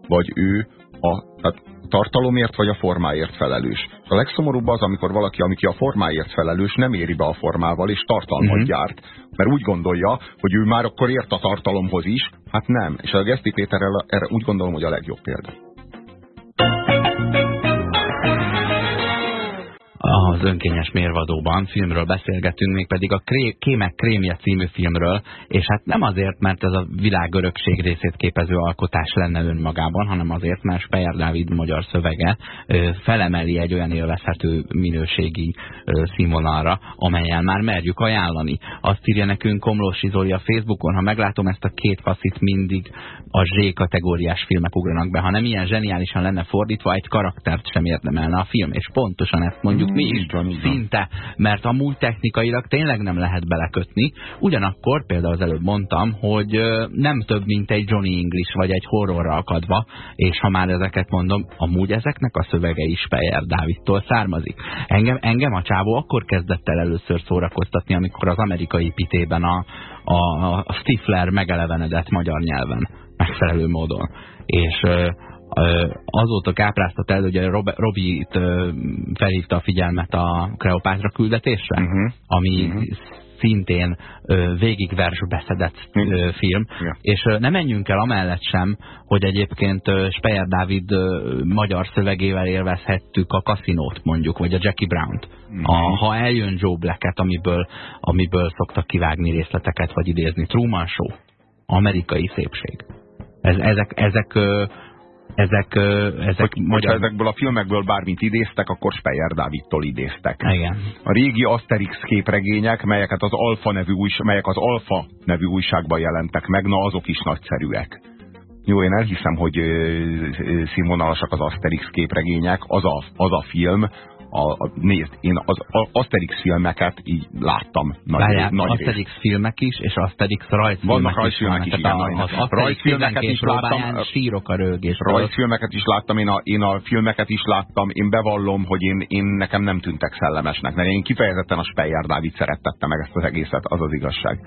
vagy ő a, tehát tartalomért vagy a formáért felelős. A legszomorúbb az, amikor valaki, aki a formáért felelős, nem éri be a formával, és tartalmat mm -hmm. gyárt. Mert úgy gondolja, hogy ő már akkor ért a tartalomhoz is. Hát nem. És a Geszti Péter erre úgy gondolom, hogy a legjobb példa. Az önkényes mérvadóban filmről beszélgetünk, mégpedig a Kémek Krémje című filmről, és hát nem azért, mert ez a világ örökség részét képező alkotás lenne önmagában, hanem azért, mert Speyer Dávid magyar szövege felemeli egy olyan élvezhető minőségi színvonalra, amelyen már merjük ajánlani. Azt írja nekünk Komlósi Zoli a Facebookon, ha meglátom ezt a két faszit, mindig a Z kategóriás filmek ugranak be. Ha nem ilyen zseniálisan lenne fordítva, egy karaktert sem érdemelne a film, és pontosan ezt mondjuk mi is szinte, mert amúgy technikailag tényleg nem lehet belekötni. Ugyanakkor például az előbb mondtam, hogy nem több, mint egy Johnny English vagy egy horrorra akadva, és ha már ezeket mondom, amúgy ezeknek a szövege is Speyer Dávidtól származik. Engem, engem a csávó akkor kezdett el először szórakoztatni, amikor az amerikai pitében a, a, a Stifler megelevenedett magyar nyelven megfelelő módon. És azóta kápráztat el, hogy Robi felhívta a figyelmet a Kreopátra küldetésre, uh mhm. -huh. ami uh mhm. -huh szintén ö, végigversbeszedett ö, film, ja. és ö, ne menjünk el amellett sem, hogy egyébként Speyer Dávid magyar szövegével élvezhettük a kaszinót mondjuk, vagy a Jackie Brown-t. -hmm. ha eljön Joe Black-et, amiből, amiből szoktak kivágni részleteket, vagy idézni, Truman Show, amerikai szépség. Ez, ezek, ezek ezek, ezek hogy, magyar... ezekből a filmekből bármit idéztek, akkor Speyer Dávidtól idéztek. Igen. A régi Asterix képregények, melyeket az Alfa nevű, újs, melyek az Alfa nevű újságban jelentek meg, na azok is nagyszerűek. Jó, én elhiszem, hogy színvonalasak az Asterix képregények, az a, az a film, a, a, nézd, én az a Asterix filmeket így láttam. Nagy, Várjál, nagy Asterix rész. filmek is, és Asterix rajzfilmek Vannak rajzfilmek is, igen. Az rajzfilmeket is láttam. Sírok a rögés. Rajzfilmeket is láttam, én a, én a filmeket is láttam, én bevallom, hogy én, én nekem nem tűntek szellemesnek, mert én kifejezetten a Speyer Dávid szerettette meg ezt az egészet, az az igazság.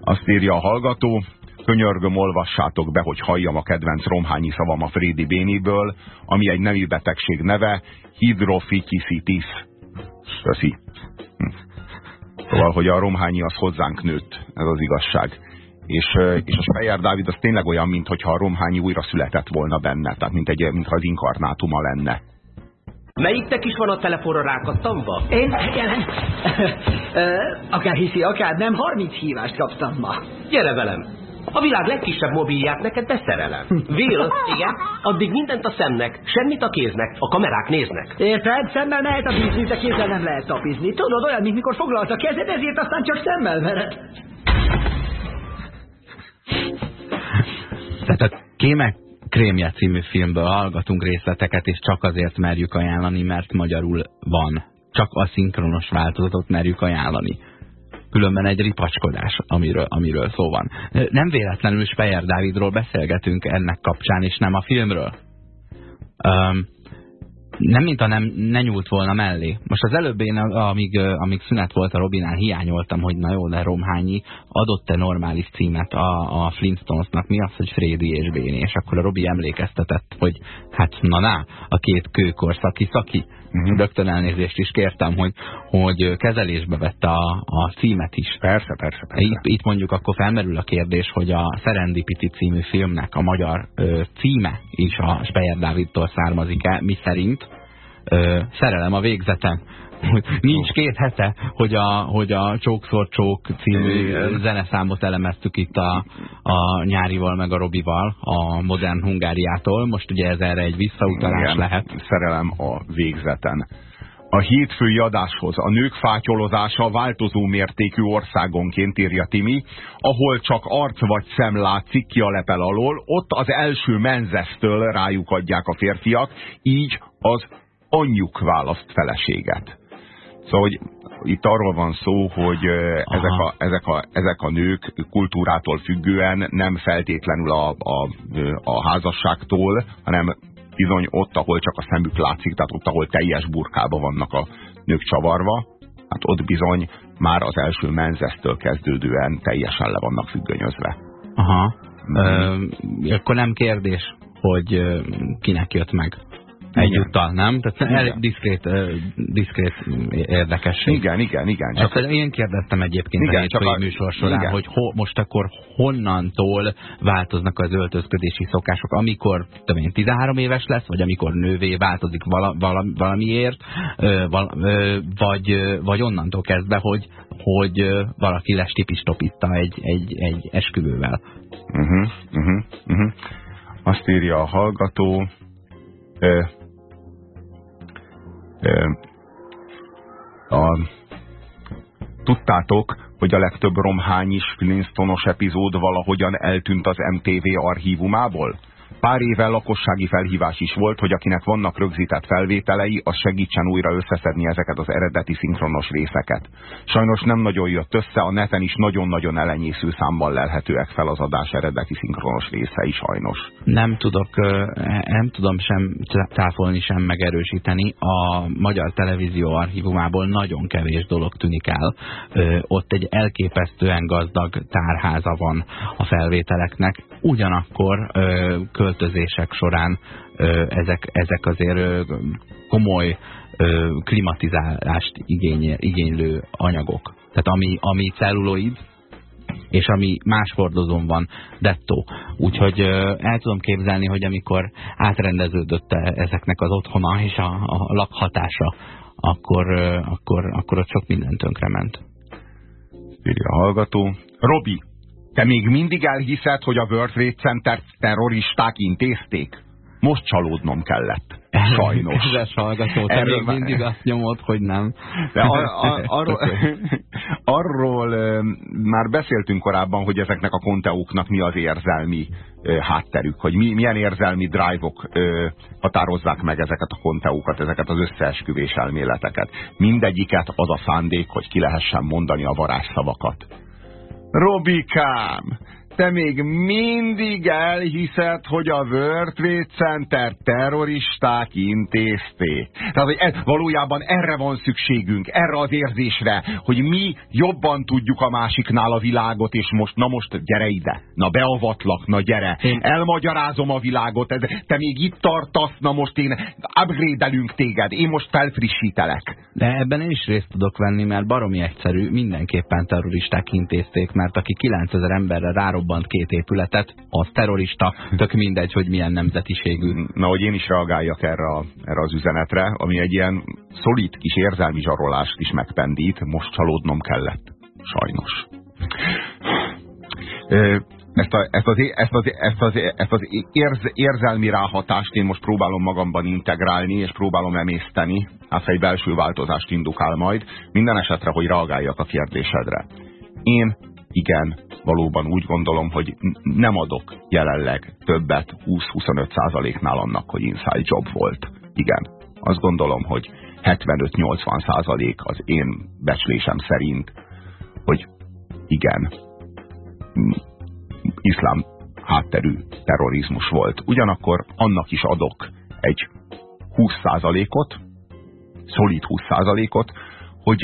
Azt írja a hallgató, könyörgöm, olvassátok be, hogy halljam a kedvenc romhányi szavam a Frédi Béniből, ami egy nemi betegség neve, hidrofikisitis. Köszi. Hm. Szóval, hogy a romhányi az hozzánk nőtt, ez az igazság. És, és a Speyer Dávid az tényleg olyan, mintha a romhányi újra született volna benne, tehát mint egy, mintha az inkarnátuma lenne. Melyiktek is van a telefonra rákattamva? Én, igen. akár hiszi, akár nem, 30 hívást kaptam ma. Gyere velem, a világ legkisebb mobilját neked beszerelem. Will, igen, addig mindent a szemnek, semmit a kéznek, a kamerák néznek. Érted? Szemmel mehet a biznisz, de kézzel nem lehet tapizni. Tudod, olyan, mint mikor foglalt a kezed, ezért aztán csak szemmel vered. Tehát a Kémek Krémje című filmből hallgatunk részleteket, és csak azért merjük ajánlani, mert magyarul van. Csak a szinkronos változatot merjük ajánlani különben egy ripacskodás, amiről, amiről szó van. Nem véletlenül Speyer Dávidról beszélgetünk ennek kapcsán, és nem a filmről. Um, nem mintha nem, ne nyúlt volna mellé. Most az előbb én, amíg, amíg szünet volt a Robinál, hiányoltam, hogy na jó, de Romhányi adott-e normális címet a, a Flintstonesnak, mi az, hogy Frédi és Béni, és akkor a Robi emlékeztetett, hogy hát na na, a két kőkor szaki-szaki. Uh -huh. Rögtön elnézést is kértem, hogy, hogy kezelésbe vette a, a címet is. Persze, persze, persze. Itt, itt mondjuk akkor felmerül a kérdés, hogy a Serendipity című filmnek a magyar ö, címe is a Speyer Dávidtól származik-e, mi szerint ö, szerelem a végzeten. Nincs két hete, hogy a, hogy a Csókszor Csók című zeneszámot elemeztük itt a, a Nyárival meg a Robival a modern Hungáriától. Most ugye ez erre egy visszautalás Igen, lehet. Szerelem a végzeten. A hétfői adáshoz a nők fátyolozása változó mértékű országonként írja Timi, ahol csak arc vagy szem látszik ki a lepel alól, ott az első menzesztől rájuk adják a férfiak, így az anyjuk választ feleséget. Szóval, hogy itt arról van szó, hogy ezek a, ezek, a, ezek a nők kultúrától függően nem feltétlenül a, a, a házasságtól, hanem bizony ott, ahol csak a szemük látszik, tehát ott, ahol teljes burkába vannak a nők csavarva, hát ott bizony már az első menzesztől kezdődően teljesen le vannak függönyözve. Aha. Mm. Ö, akkor nem kérdés, hogy kinek jött meg Egyúttal, nem? Tehát elég diszkrét, diszkrét érdekesség. Igen, igen, igen. Csak... Ezt én kérdeztem egyébként igen, a hétfői a... műsor során, igen. hogy ho, most akkor honnantól változnak az öltözködési szokások, amikor tudom én, 13 éves lesz, vagy amikor nővé változik vala, vala, valamiért, val, vagy, vagy onnantól kezdve, hogy, hogy valaki lestipistopitta egy, egy, egy esküvővel. Uh -huh, uh -huh, uh -huh. Azt írja a hallgató, a, tudtátok, hogy a legtöbb romhányis Flintstonos epizód valahogyan eltűnt az MTV archívumából? Pár éve lakossági felhívás is volt, hogy akinek vannak rögzített felvételei, az segítsen újra összeszedni ezeket az eredeti szinkronos részeket. Sajnos nem nagyon jött össze, a neten is nagyon-nagyon elenyésző számban lelhetőek fel az adás eredeti szinkronos részei sajnos. Nem tudok, nem tudom sem táfolni, sem megerősíteni. A Magyar Televízió archívumából nagyon kevés dolog tűnik el. Ott egy elképesztően gazdag tárháza van a felvételeknek. Ugyanakkor költözések során ezek, ezek azért komoly klimatizálást igény, igénylő anyagok. Tehát ami, ami celluloid, és ami más hordozón van, dettó. Úgyhogy el tudom képzelni, hogy amikor átrendeződött -e ezeknek az otthona és a, a lakhatása, akkor, akkor, akkor ott sok minden tönkrement. Írja a hallgató. Robi, te még mindig elhiszed, hogy a World Trade Center terroristák intézték? Most csalódnom kellett. Sajnos. Ez hallgató, te Erről még mindig azt nyomod, hogy nem. De ar ar arról, arról már beszéltünk korábban, hogy ezeknek a konteóknak mi az érzelmi hátterük, hogy mi, milyen érzelmi drive-ok határozzák meg ezeket a konteókat, ezeket az összeesküvés elméleteket. Mindegyiket az a szándék, hogy ki lehessen mondani a varázsszavakat. Robikám, te még mindig elhiszed, hogy a World Trade Center terroristák intézték. Tehát, hogy ez, valójában erre van szükségünk, erre az érzésre, hogy mi jobban tudjuk a másiknál a világot, és most, na most gyere ide, na beavatlak, na gyere, elmagyarázom a világot, te még itt tartasz, na most én upgrade-elünk téged, én most felfrissítelek. De ebben én is részt tudok venni, mert baromi egyszerű, mindenképpen terroristák intézték, mert aki 9000 emberre rárobb felrobbant két épületet, az terrorista, tök mindegy, hogy milyen nemzetiségű. Na, hogy én is reagáljak erre, a, erre az üzenetre, ami egy ilyen szolid kis érzelmi zsarolást is megpendít, most csalódnom kellett. Sajnos. Ezt, a, ezt, az, ezt, az, ezt, az, ezt az érz, érzelmi ráhatást én most próbálom magamban integrálni, és próbálom emészteni. Hát egy belső változást indukál majd. Minden esetre, hogy reagáljak a kérdésedre. Én igen, valóban úgy gondolom, hogy nem adok jelenleg többet 20-25 százaléknál annak, hogy inside job volt. Igen, azt gondolom, hogy 75-80 százalék az én becslésem szerint, hogy igen, iszlám hátterű terrorizmus volt. Ugyanakkor annak is adok egy 20 százalékot, szolid 20 százalékot, hogy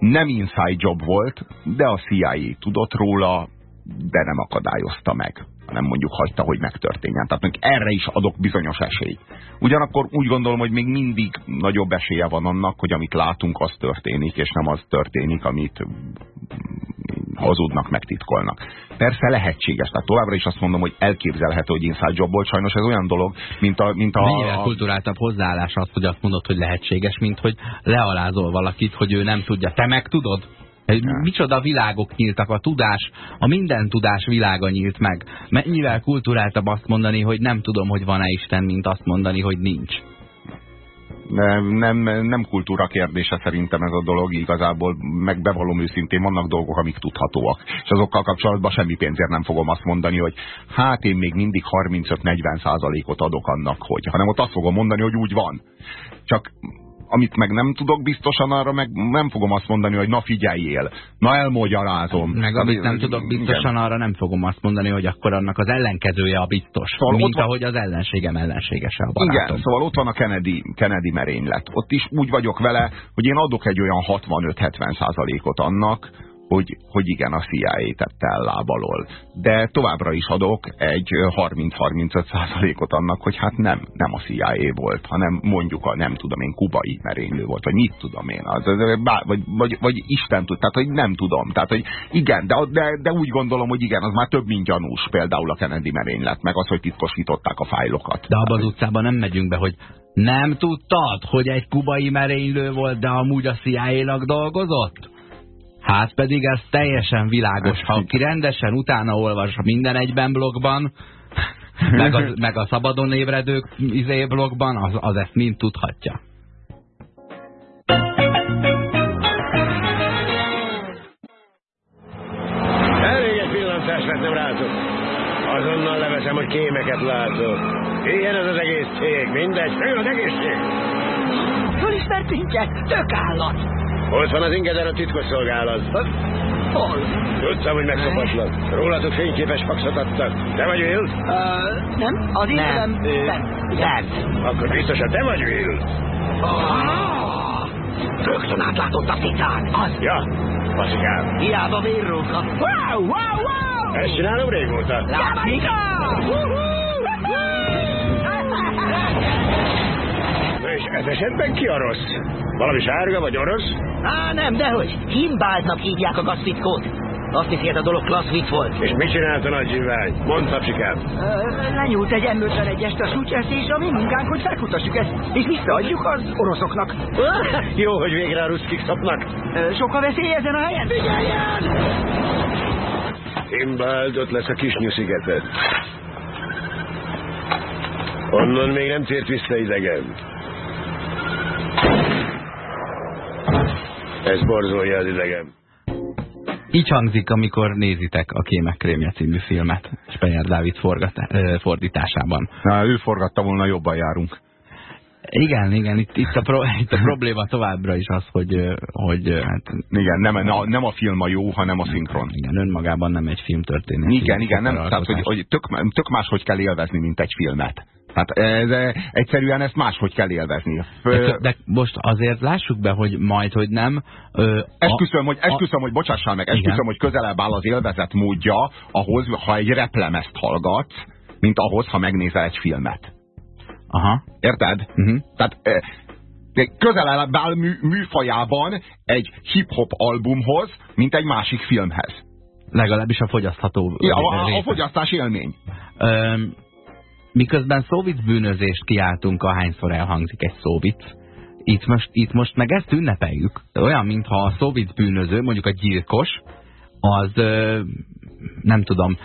nem inside job volt, de a CIA tudott róla, de nem akadályozta meg, hanem mondjuk hagyta, hogy megtörténjen. Tehát még erre is adok bizonyos esélyt. Ugyanakkor úgy gondolom, hogy még mindig nagyobb esélye van annak, hogy amit látunk, az történik, és nem az történik, amit hazudnak, megtitkolnak. Persze lehetséges, tehát továbbra is azt mondom, hogy elképzelhető, hogy inside job volt, sajnos ez olyan dolog, mint a... Mint a Mennyire a... kulturáltabb hozzáállás az, hogy azt mondod, hogy lehetséges, mint hogy lealázol valakit, hogy ő nem tudja. Te meg tudod? Micsoda világok nyíltak, a tudás, a minden tudás világa nyílt meg. Mennyivel kulturáltabb azt mondani, hogy nem tudom, hogy van-e Isten, mint azt mondani, hogy nincs nem, nem kultúra kérdése szerintem ez a dolog igazából, meg bevallom őszintén, vannak dolgok, amik tudhatóak. És azokkal kapcsolatban semmi pénzért nem fogom azt mondani, hogy hát én még mindig 35-40 százalékot adok annak, hogy, hanem ott azt fogom mondani, hogy úgy van. Csak amit meg nem tudok biztosan, arra meg nem fogom azt mondani, hogy na figyeljél, na elmagyarázom. Meg amit nem tudok biztosan, igen. arra nem fogom azt mondani, hogy akkor annak az ellenkezője a biztos, szóval mint van... ahogy az ellenségem ellenségese a barátom. Igen, szóval ott van a Kennedy, Kennedy merénylet. Ott is úgy vagyok vele, hogy én adok egy olyan 65-70 százalékot annak, hogy, hogy igen, a CIA tette el lábalól. De továbbra is adok egy 30-35 százalékot annak, hogy hát nem, nem a CIA volt, hanem mondjuk a nem tudom én, kubai merénylő volt, vagy mit tudom én, az, vagy, vagy, vagy Isten tud, tehát hogy nem tudom. Tehát, hogy igen, de, de, de úgy gondolom, hogy igen, az már több, mint gyanús, például a Kennedy merénylet, meg az, hogy titkosították a fájlokat. De abban az utcában nem megyünk be, hogy nem tudtad, hogy egy kubai merénylő volt, de amúgy a CIA-nak dolgozott? Hát pedig ez teljesen világos. Ha ki rendesen utána olvas minden egyben blogban, meg a, meg a szabadon ébredők izé blogban, az, az ezt mind tudhatja. Elég egy pillantás vettem rátok. Azonnal leveszem, hogy kémeket látok. Ilyen ez az egész cég, mindegy, fő az egészség. Fölismert minket, tök állat. Ott van az ingeder a titkosszolgálat. Hol? Tudtam, hogy megkapatlak. Rólatok fényképes faxot adtak. Te vagy Will? Uh, nem, az nevem nem. Nem. Akkor biztosan te vagy Will. Ah, Rögtön átlátott a titán, az. Ja, baszikám. Hiába vérróka. Wow, wow, wow! Ezt csinálom régóta. Látszik? Na és ez esetben ki a rossz? Valami sárga vagy orosz? Á, nem, dehogy. Himbáltnak hívják a gazfitkót. Azt hiszi, a dolog klassz vicc volt. És mit csinált a nagy zsivány? Mondd, tapsikám. Ö, lenyúlt egy M51-est a sutyesz, és a mi munkánk, hogy felkutassuk ezt, és visszaadjuk az oroszoknak. Jó, hogy végre a ruszkik szopnak. Sok a veszély ezen a helyen? Figyeljen! Himbald, ott lesz a Kisnyú szigetet. Onnan még nem tért vissza idegen. Ez borzolja az idegen. Így hangzik, amikor nézitek a Kémek Krémje című filmet, Speyer Dávid forgatá, ö, fordításában. Na, ő forgatta volna, jobban járunk. Igen, igen, itt, itt, a, pro, itt a probléma továbbra is az, hogy, hogy hát, Igen, nem, nem, nem a film a jó, hanem a szinkron. igen, önmagában nem egy filmtörténet. Igen, igen, nem, tehát hogy, hogy tök, tök máshogy kell élvezni, mint egy filmet. Tehát ez, egyszerűen ezt máshogy kell élvezni. De, de most azért lássuk be, hogy majd, hogy nem... Ö, esküszöm, hogy, esküszöm, hogy bocsássál meg, esküszöm, Igen. hogy közelebb áll az élvezet módja ahhoz, ha egy replemezt hallgatsz, mint ahhoz, ha megnézel egy filmet. Aha. Érted? Uh-huh. Tehát eh, de közelebb áll mű, műfajában egy hip-hop albumhoz, mint egy másik filmhez. Legalábbis a fogyasztható Ja, a, a része. fogyasztás élmény. Ö, miközben szóvic bűnözést kiáltunk, ahányszor elhangzik egy szóvic, itt most, itt most meg ezt ünnepeljük. Olyan, mintha a szóvic bűnöző, mondjuk a gyilkos, az nem tudom,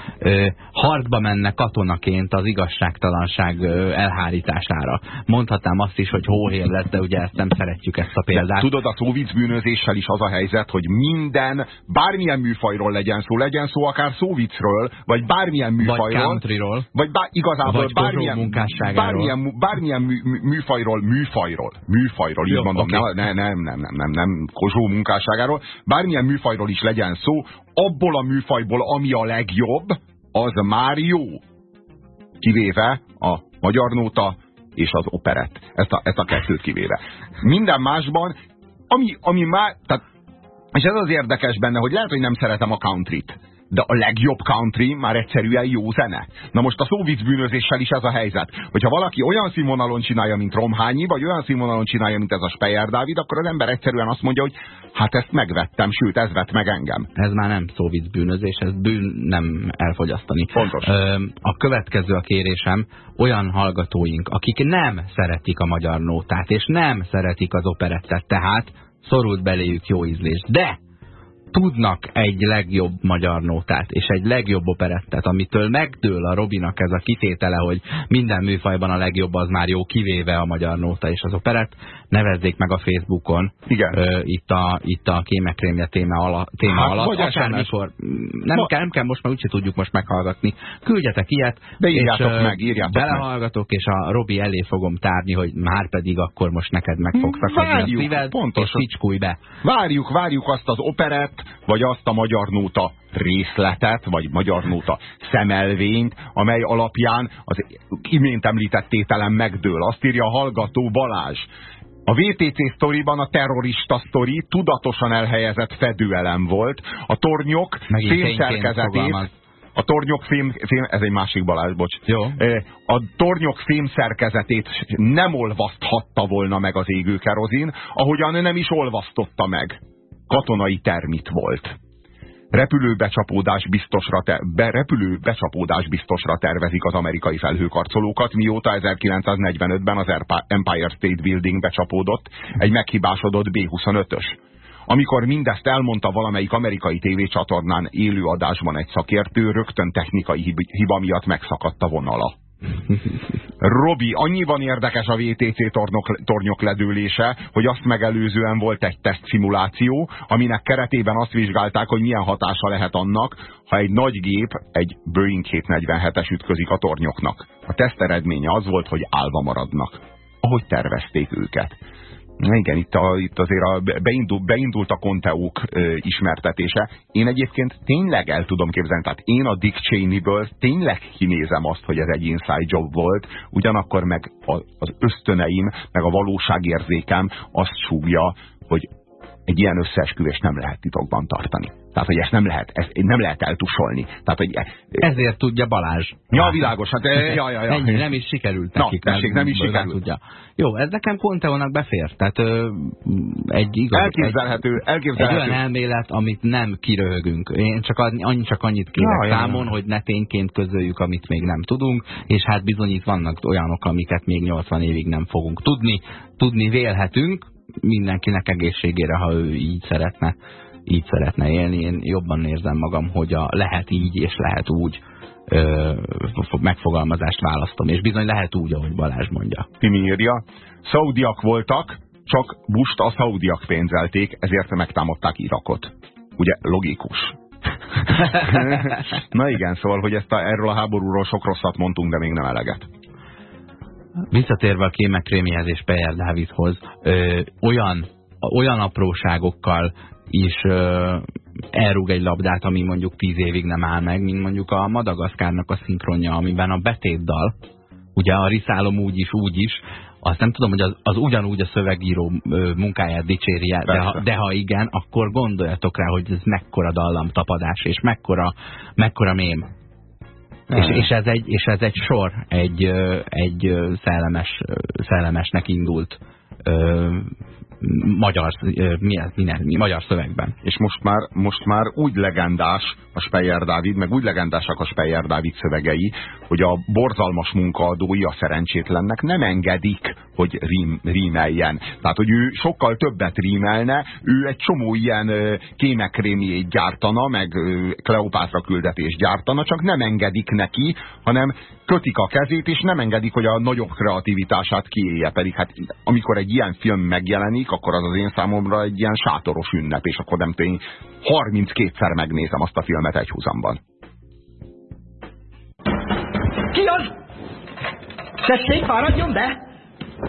harcba menne katonaként az igazságtalanság elhárítására. Mondhatnám azt is, hogy hóhér lett, de ugye ezt nem szeretjük ezt a De példát. tudod, a szóvic bűnözéssel is az a helyzet, hogy minden, bármilyen műfajról legyen szó, legyen szó akár szóvicről, vagy bármilyen Vagy műfajról, countryról. vagy bá, igazából Vagy bármilyen, bármilyen, bármilyen mű, mű- műfajról, műfajról, műfajról, így Jó, mondom, oké. ne, ne, nem, nem, nem, nem, nem, Kozsó munkásságáról, bármilyen műfajról is legyen szó, abból a műfajból, ami a legjobb, az már jó. Kivéve a magyar nóta és az operett. Ezt a, ezt a kettőt kivéve. Minden másban, ami, ami már, tehát, és ez az érdekes benne, hogy lehet, hogy nem szeretem a countryt, de a legjobb country már egyszerűen jó zene. Na most a szóvic bűnözéssel is ez a helyzet. Hogyha valaki olyan színvonalon csinálja, mint Romhányi, vagy olyan színvonalon csinálja, mint ez a Speyer Dávid, akkor az ember egyszerűen azt mondja, hogy hát ezt megvettem, sőt, ez vett meg engem. Ez már nem szóvic bűnözés, ez bűn nem elfogyasztani. Fontos. Ö, a következő a kérésem, olyan hallgatóink, akik nem szeretik a magyar nótát, és nem szeretik az operettet, tehát szorult beléjük jó ízlés. De tudnak egy legjobb magyar nótát, és egy legjobb operettet, amitől megdől a Robinak ez a kitétele, hogy minden műfajban a legjobb az már jó, kivéve a magyar nóta és az operett, nevezzék meg a Facebookon, Igen. Ö, itt, a, itt a kémekrémje téma, ala, téma Hát, alatt, akármikor, nem, Ma- kell, nem kell most már úgyse tudjuk most meghallgatni. Küldjetek ilyet, De írjátok és, meg, írjátok meg. belehallgatok, és a Robi elé fogom tárni, hogy már pedig akkor most neked meg fog szakadni a szíved, pontosan. és be. Várjuk, várjuk azt az operett, vagy azt a magyar nóta részletet, vagy magyar nóta szemelvényt, amely alapján az imént említett tételem megdől. Azt írja a hallgató Balázs. A VTC sztoriban a terrorista sztori tudatosan elhelyezett fedőelem volt. A tornyok fényszerkezetét a tornyok fém, fém, ez egy másik Balázs, bocs. Jó. A tornyok fémszerkezetét nem olvaszthatta volna meg az égőkerozin, ahogyan nem is olvasztotta meg. Katonai termit volt repülő becsapódás biztosra, te, be, repülő becsapódás biztosra tervezik az amerikai felhőkarcolókat, mióta 1945-ben az Empire State Building becsapódott egy meghibásodott B-25-ös. Amikor mindezt elmondta valamelyik amerikai tévécsatornán élő adásban egy szakértő, rögtön technikai hiba miatt megszakadt a vonala. Robi, annyiban érdekes a VTC tornok, tornyok ledőlése, hogy azt megelőzően volt egy szimuláció, aminek keretében azt vizsgálták, hogy milyen hatása lehet annak, ha egy nagy gép, egy Boeing 747-es ütközik a tornyoknak. A teszt eredménye az volt, hogy állva maradnak, ahogy tervezték őket. Na igen, itt, a, itt azért a, beindul, beindult a konteók ö, ismertetése. Én egyébként tényleg el tudom képzelni, tehát én a Dick Cheney-ből tényleg kinézem azt, hogy ez egy inside job volt, ugyanakkor meg a, az ösztöneim, meg a valóságérzékem azt súgja, hogy egy ilyen összeesküvést nem lehet titokban tartani. Tehát, hogy ezt nem lehet, ezt nem lehet eltusolni. Tehát, hogy... Ezért tudja Balázs. Ja, világos. Hát, ja, ja, ja. Ennyi, nem is sikerült Na, nekik. Tessék, nem is sikerült. Tudja. Jó, ez nekem Conteónak befér. Tehát ö, egy igaz... Elképzelhető, egy, elképzelhető. Egy olyan elmélet, amit nem kiröhögünk. Én csak, annyi, csak annyit kérek ja, számon, ja, ja. hogy ne tényként közöljük, amit még nem tudunk, és hát bizonyít vannak olyanok, amiket még 80 évig nem fogunk tudni. Tudni vélhetünk, mindenkinek egészségére, ha ő így szeretne, így szeretne élni. Én jobban érzem magam, hogy a lehet így és lehet úgy ö, megfogalmazást választom. És bizony lehet úgy, ahogy Balázs mondja. Timi írja, szaudiak voltak, csak Busht a szaudiak pénzelték, ezért megtámadták Irakot. Ugye logikus. Na igen, szóval, hogy ezt a, erről a háborúról sok rosszat mondtunk, de még nem eleget visszatérve a kémekrémihez és Pejer Dávidhoz, ö, olyan, olyan apróságokkal is ö, elrúg egy labdát, ami mondjuk tíz évig nem áll meg, mint mondjuk a Madagaszkárnak a szinkronja, amiben a betétdal, ugye a riszálom úgy is, úgy is, azt nem tudom, hogy az, az ugyanúgy a szövegíró munkáját dicséri el, de ha, de ha igen, akkor gondoljatok rá, hogy ez mekkora dallamtapadás, és mekkora, mekkora mém. És, és, ez egy, és ez egy sor, egy, egy szellemes, szellemesnek indult magyar, milyen, magyar szövegben. És most már, most már úgy legendás a Speyer Dávid, meg úgy legendásak a Speyer Dávid szövegei, hogy a borzalmas munkaadói a szerencsétlennek nem engedik, hogy rím, rímeljen. Tehát, hogy ő sokkal többet rímelne, ő egy csomó ilyen kémekrémiét gyártana, meg Kleopátra küldetést gyártana, csak nem engedik neki, hanem kötik a kezét, és nem engedik, hogy a nagyobb kreativitását kiélje. Pedig hát amikor egy ilyen film megjelenik, akkor az az én számomra egy ilyen sátoros ünnep, és akkor nem tény, 32-szer megnézem azt a filmet egy húzamban. Ki az? Tessék, fáradjon be!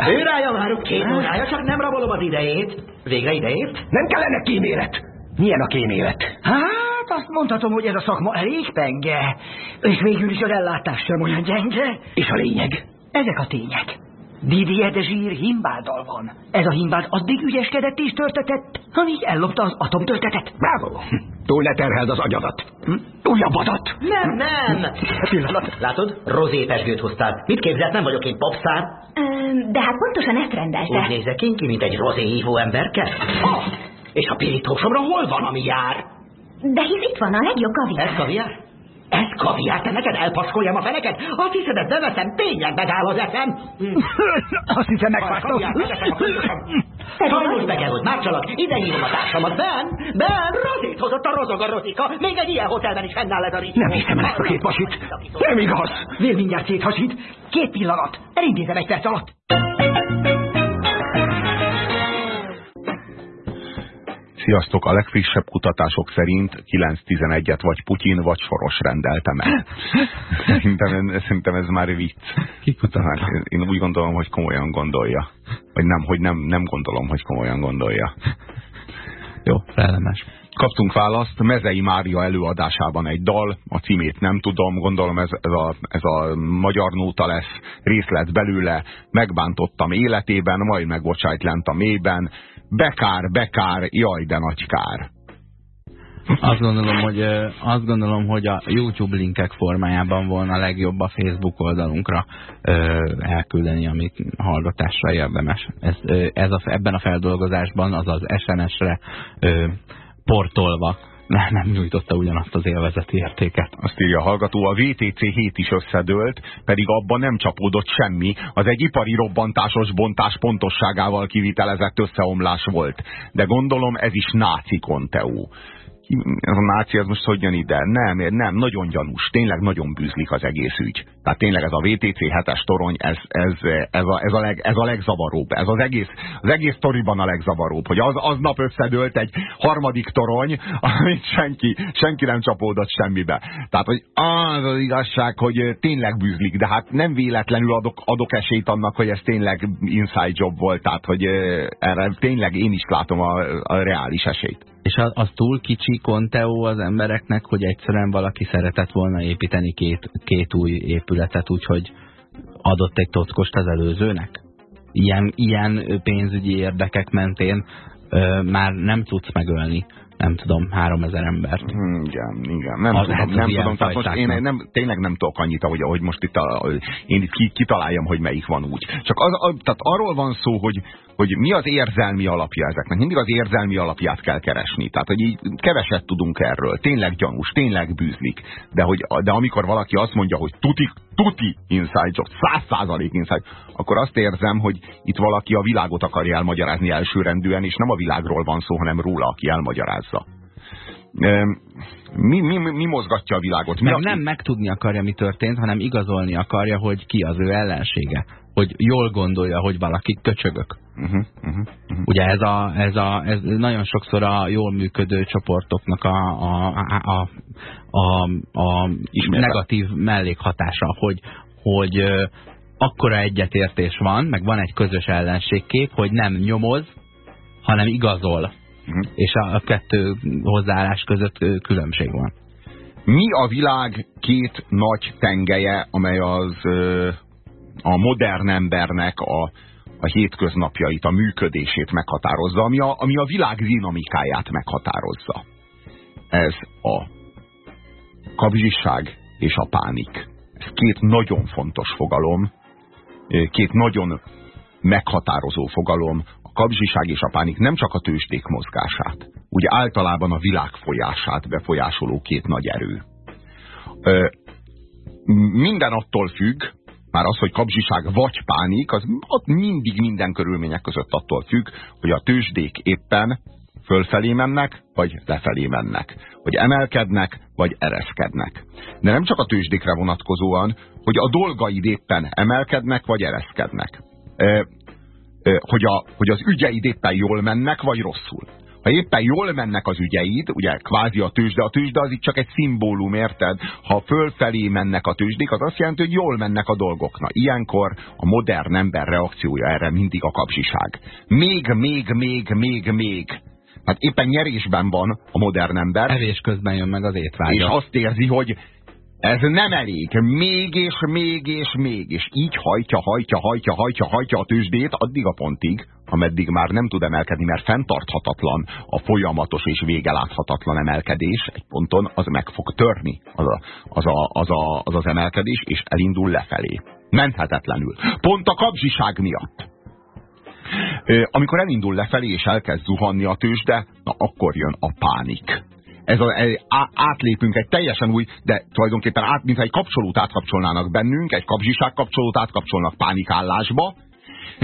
Őrája várok két órája, csak nem rabolom az idejét. Végre idejét? Nem kellene kímélet. Milyen a kímélet? Hát azt mondhatom, hogy ez a szakma elég penge. És végül is az ellátás sem olyan gyenge. És a lényeg? Ezek a tények. Didier de Zsír himbáddal van. Ez a himbád addig ügyeskedett és törtetett, amíg ellopta az atomtörtetet. Bravo! Túl ne terheld az agyadat. Hm? Újabb adat. Nem, nem. Pillanat. Látod? Rozé pesgőt hoztál. Mit képzelt, nem vagyok én popszár? De hát pontosan ezt rendelte. Úgy nézek én ki, mint egy rozé hívó emberke? Ah, és a pirítósomra hol van, ami jár? De hisz itt van a legjobb kaviár. Ez kaviár? Ez kaviár, te neked elpaskoljam a feneket? Azt hiszed, ezt beveszem, tényleg megáll az eszem. Azt hiszem, megfáztam. Sajnos be kell, hogy mácsalak, ide hívom a társamat. Ben, Ben, rozét hozott a rozog a rozika. Még egy ilyen hotelben is fennáll ez a rizs. Nem hiszem ezt a két pasit. Nem igaz. Vél mindjárt széthasít. Két pillanat. Elintézem egy perc alatt. Sziasztok! A legfrissebb kutatások szerint 9-11-et vagy Putyin, vagy Soros rendelte meg. Szerintem, szerintem ez már vicc. Ki hát, Én úgy gondolom, hogy komolyan gondolja. Vagy nem, hogy nem, nem gondolom, hogy komolyan gondolja. Jó, felelmes. Kaptunk választ, Mezei Mária előadásában egy dal, a címét nem tudom, gondolom ez, ez, a, ez a magyar nóta lesz, részlet belőle, megbántottam életében, majd megbocsájt lent a mélyben, bekár, bekár, jaj de nagy kár. Azt gondolom, hogy, azt gondolom, hogy a YouTube linkek formájában volna legjobb a Facebook oldalunkra elküldeni, amit hallgatásra érdemes. Ez, ez a, ebben a feldolgozásban, azaz SMS-re portolva nem, nem nyújtotta ugyanazt az élvezeti értéket. Azt írja a hallgató, a VTC 7 is összedőlt, pedig abban nem csapódott semmi. Az egy ipari robbantásos bontás pontosságával kivitelezett összeomlás volt. De gondolom ez is náci konteó a náci, ez most hogy jön ide? Nem, nem, nagyon gyanús, tényleg nagyon bűzlik az egész ügy. Tehát tényleg ez a VTC 7-es torony, ez, ez, ez, a, ez, a leg, ez a legzavaróbb. Ez az egész, az egész sztoriban a legzavaróbb, hogy az, aznap összedőlt egy harmadik torony, amit senki, senki nem csapódott semmibe. Tehát, hogy az az igazság, hogy tényleg bűzlik, de hát nem véletlenül adok, adok esélyt annak, hogy ez tényleg inside job volt, tehát, hogy erre tényleg én is látom a, a reális esélyt. És az, az túl kicsi konteó az embereknek, hogy egyszerűen valaki szeretett volna építeni két, két új épületet, úgyhogy adott egy tockost az előzőnek? Ilyen, ilyen pénzügyi érdekek mentén ö, már nem tudsz megölni nem tudom, három ezer embert. Hmm, igen, igen, nem az, tudom, nem tudom. Tehát most én nem, tényleg nem tudok annyit, ahogy, ahogy most itt a, én itt kitaláljam, hogy melyik van úgy. Csak az, a, tehát arról van szó, hogy, hogy mi az érzelmi alapja ezeknek. Mindig az érzelmi alapját kell keresni. Tehát, hogy így keveset tudunk erről. Tényleg gyanús, tényleg bűzlik. De, hogy, de amikor valaki azt mondja, hogy tuti, tuti inside job, száz százalék inside, akkor azt érzem, hogy itt valaki a világot akarja elmagyarázni elsőrendűen, és nem a világról van szó, hanem róla, aki elmagyarázza. Mi, mi, mi mozgatja a világot? Mi nem, a... nem megtudni akarja, mi történt, hanem igazolni akarja, hogy ki az ő ellensége hogy jól gondolja, hogy valaki köcsögök. Uh -huh, uh -huh, uh -huh. Ugye ez, a, ez, a, ez nagyon sokszor a jól működő csoportoknak a, a, a, a, a negatív mellékhatása, hogy, hogy akkora egyetértés van, meg van egy közös ellenségkép, hogy nem nyomoz, hanem igazol. Uh -huh. És a, a kettő hozzáállás között különbség van. Mi a világ két nagy tengelye, amely az a modern embernek a, a hétköznapjait, a működését meghatározza, ami a, ami a világ dinamikáját meghatározza. Ez a kapzsiság és a pánik. Ez két nagyon fontos fogalom, két nagyon meghatározó fogalom, a kapzsiság és a pánik nem csak a tőzsdék mozgását, ugye általában a világ folyását befolyásoló két nagy erő. Minden attól függ, már az, hogy kapzsiság vagy pánik, az mindig minden körülmények között attól függ, hogy a tőzsdék éppen fölfelé mennek, vagy lefelé mennek. Hogy emelkednek, vagy ereszkednek. De nem csak a tőzsdékre vonatkozóan, hogy a dolgaid éppen emelkednek, vagy ereszkednek. Hogy, a, hogy az ügyeid éppen jól mennek, vagy rosszul ha éppen jól mennek az ügyeid, ugye kvázi a tőzsde, a tőzsde az itt csak egy szimbólum, érted? Ha fölfelé mennek a tőzsdék, az azt jelenti, hogy jól mennek a dolgok. Na, ilyenkor a modern ember reakciója erre mindig a kapzsiság. Még, még, még, még, még. Hát éppen nyerésben van a modern ember. Evés közben jön meg az étvágya. És azt érzi, hogy ez nem elég. Még és még és még. És így hajtja, hajtja, hajtja, hajtja, hajtja a tőzsdét addig a pontig, ameddig már nem tud emelkedni, mert fenntarthatatlan a folyamatos és végeláthatatlan emelkedés egy ponton, az meg fog törni az a, az, a, az, a, az, az emelkedés, és elindul lefelé. Menthetetlenül. Pont a kapzsiság miatt. Amikor elindul lefelé és elkezd zuhanni a tőzsde, na akkor jön a pánik ez a, átlépünk egy teljesen új, de tulajdonképpen át, mintha egy kapcsolót átkapcsolnának bennünk, egy kapzsiság kapcsolót átkapcsolnak pánikállásba,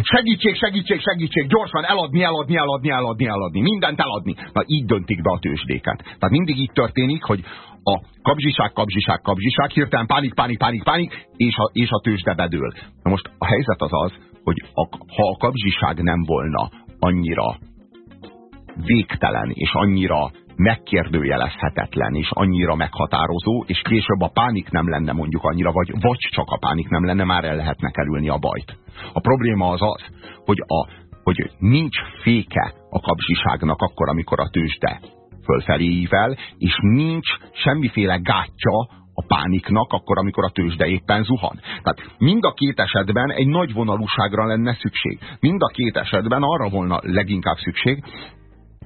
Segítség, segítség, segítség, gyorsan eladni, eladni, eladni, eladni, eladni, mindent eladni. Na így döntik be a tőzsdéket. Tehát mindig így történik, hogy a kapzsiság, kapzsiság, kapzsiság, hirtelen pánik, pánik, pánik, pánik, és a, és a tőzsde bedől. Na most a helyzet az az, hogy a, ha a kapzsiság nem volna annyira végtelen és annyira megkérdőjelezhetetlen és annyira meghatározó, és később a pánik nem lenne mondjuk annyira, vagy, vagy csak a pánik nem lenne, már el lehetne kerülni a bajt. A probléma az az, hogy, a, hogy nincs féke a kapzsiságnak akkor, amikor a tőzsde fölfeléivel, és nincs semmiféle gátja a pániknak akkor, amikor a tőzsde éppen zuhan. Tehát mind a két esetben egy nagy vonalúságra lenne szükség. Mind a két esetben arra volna leginkább szükség,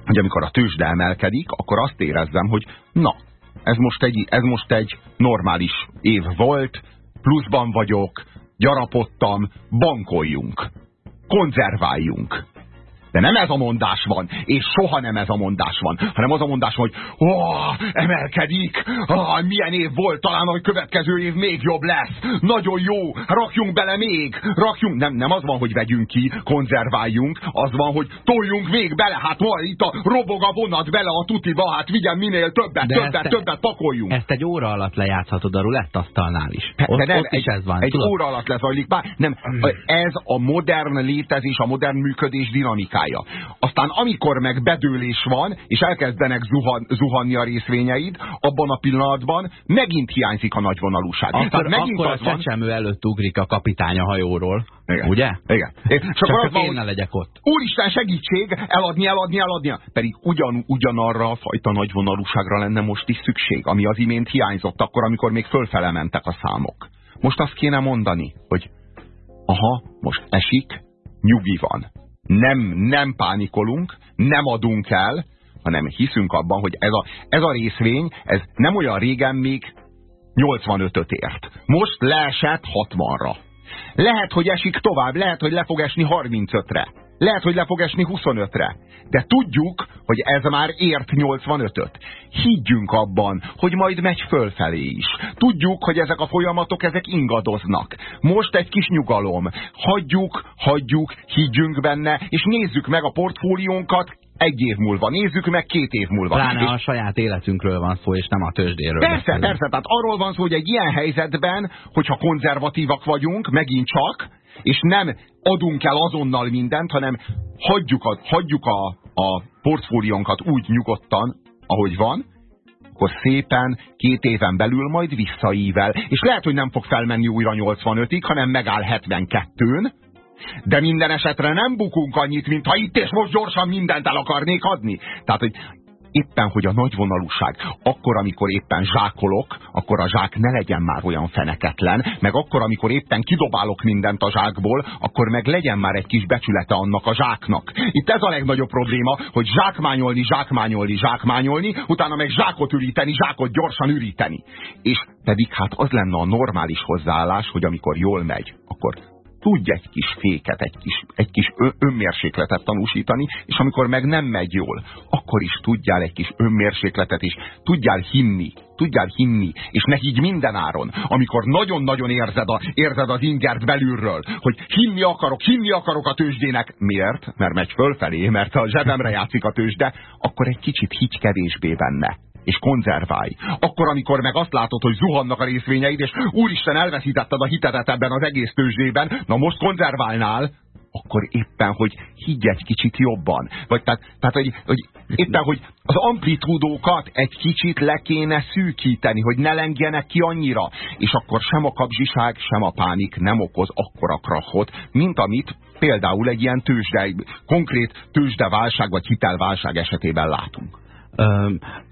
hogy amikor a tőzsde emelkedik, akkor azt érezzem, hogy na, ez most egy, ez most egy normális év volt, pluszban vagyok, gyarapodtam, bankoljunk, konzerváljunk. De nem ez a mondás van, és soha nem ez a mondás van, hanem az a mondás hogy ó, emelkedik, ó, milyen év volt, talán a következő év még jobb lesz, nagyon jó, rakjunk bele még, rakjunk, nem, nem az van, hogy vegyünk ki, konzerváljunk, az van, hogy toljunk még bele, hát ma itt a robog a vonat bele a tutiba, hát vigyen minél többet, De többet, többet pakoljunk. Ezt egy óra alatt lejátszhatod a rulettasztalnál is. Ott, De nem, ott is egy, ez van. Egy tudod? óra alatt lezajlik, bár nem, ez a modern létezés, a modern működés dinamikája. Aztán amikor meg bedőlés van, és elkezdenek zuhan, zuhanni a részvényeid, abban a pillanatban megint hiányzik a nagyvonalúság. Akkor, Tehát megint akkor a van, csecsemő előtt ugrik a kapitány a hajóról. Igen. Ugye? Igen. És Csak, az csak van, én ne legyek ott. Úristen segítség, eladni, eladni, eladni. Pedig ugyan, ugyanarra a fajta nagyvonalúságra lenne most is szükség, ami az imént hiányzott akkor, amikor még fölfele mentek a számok. Most azt kéne mondani, hogy aha, most esik, nyugi van. Nem, nem pánikolunk, nem adunk el, hanem hiszünk abban, hogy ez a, ez a részvény, ez nem olyan régen még 85-öt ért. Most leesett 60-ra. Lehet, hogy esik tovább, lehet, hogy le fog esni 35-re. Lehet, hogy le fog esni 25-re. De tudjuk, hogy ez már ért 85-öt. Higgyünk abban, hogy majd megy fölfelé is. Tudjuk, hogy ezek a folyamatok, ezek ingadoznak. Most egy kis nyugalom. Hagyjuk, hagyjuk, higgyünk benne, és nézzük meg a portfóliónkat egy év múlva. Nézzük meg két év múlva. Pláne És a saját életünkről van szó, és nem a tőzsdéről. Persze, beszélünk. persze, tehát arról van szó, hogy egy ilyen helyzetben, hogyha konzervatívak vagyunk, megint csak, és nem adunk el azonnal mindent, hanem hagyjuk a, hagyjuk a, a portfóliónkat úgy nyugodtan, ahogy van, akkor szépen két éven belül majd visszaível. És lehet, hogy nem fog felmenni újra 85-ig, hanem megáll 72-n, de minden esetre nem bukunk annyit, mint ha itt és most gyorsan mindent el akarnék adni. Tehát, hogy éppen, hogy a nagyvonalúság, akkor, amikor éppen zsákolok, akkor a zsák ne legyen már olyan feneketlen, meg akkor, amikor éppen kidobálok mindent a zsákból, akkor meg legyen már egy kis becsülete annak a zsáknak. Itt ez a legnagyobb probléma, hogy zsákmányolni, zsákmányolni, zsákmányolni, utána meg zsákot üríteni, zsákot gyorsan üríteni. És pedig hát az lenne a normális hozzáállás, hogy amikor jól megy, akkor tudj egy kis féket, egy kis, egy kis önmérsékletet tanúsítani, és amikor meg nem megy jól, akkor is tudjál egy kis önmérsékletet is, tudjál hinni, tudjál hinni, és ne higgy minden áron, amikor nagyon-nagyon érzed, a, érzed az ingert belülről, hogy hinni akarok, hinni akarok a tőzsdének. Miért? Mert megy fölfelé, mert a zsebemre játszik a tőzsde, akkor egy kicsit higgy kevésbé benne és konzerválj. Akkor, amikor meg azt látod, hogy zuhannak a részvényeid, és úristen, elveszítetted a hitedet ebben az egész tőzsdében, na most konzerválnál, akkor éppen, hogy higgy egy kicsit jobban. Vagy tehát, tehát hogy, hogy éppen, hogy az amplitúdókat egy kicsit le kéne szűkíteni, hogy ne lengjenek ki annyira. És akkor sem a kapzsiság, sem a pánik nem okoz akkora krachot, mint amit például egy ilyen tőzsde, konkrét tőzsdeválság vagy hitelválság esetében látunk.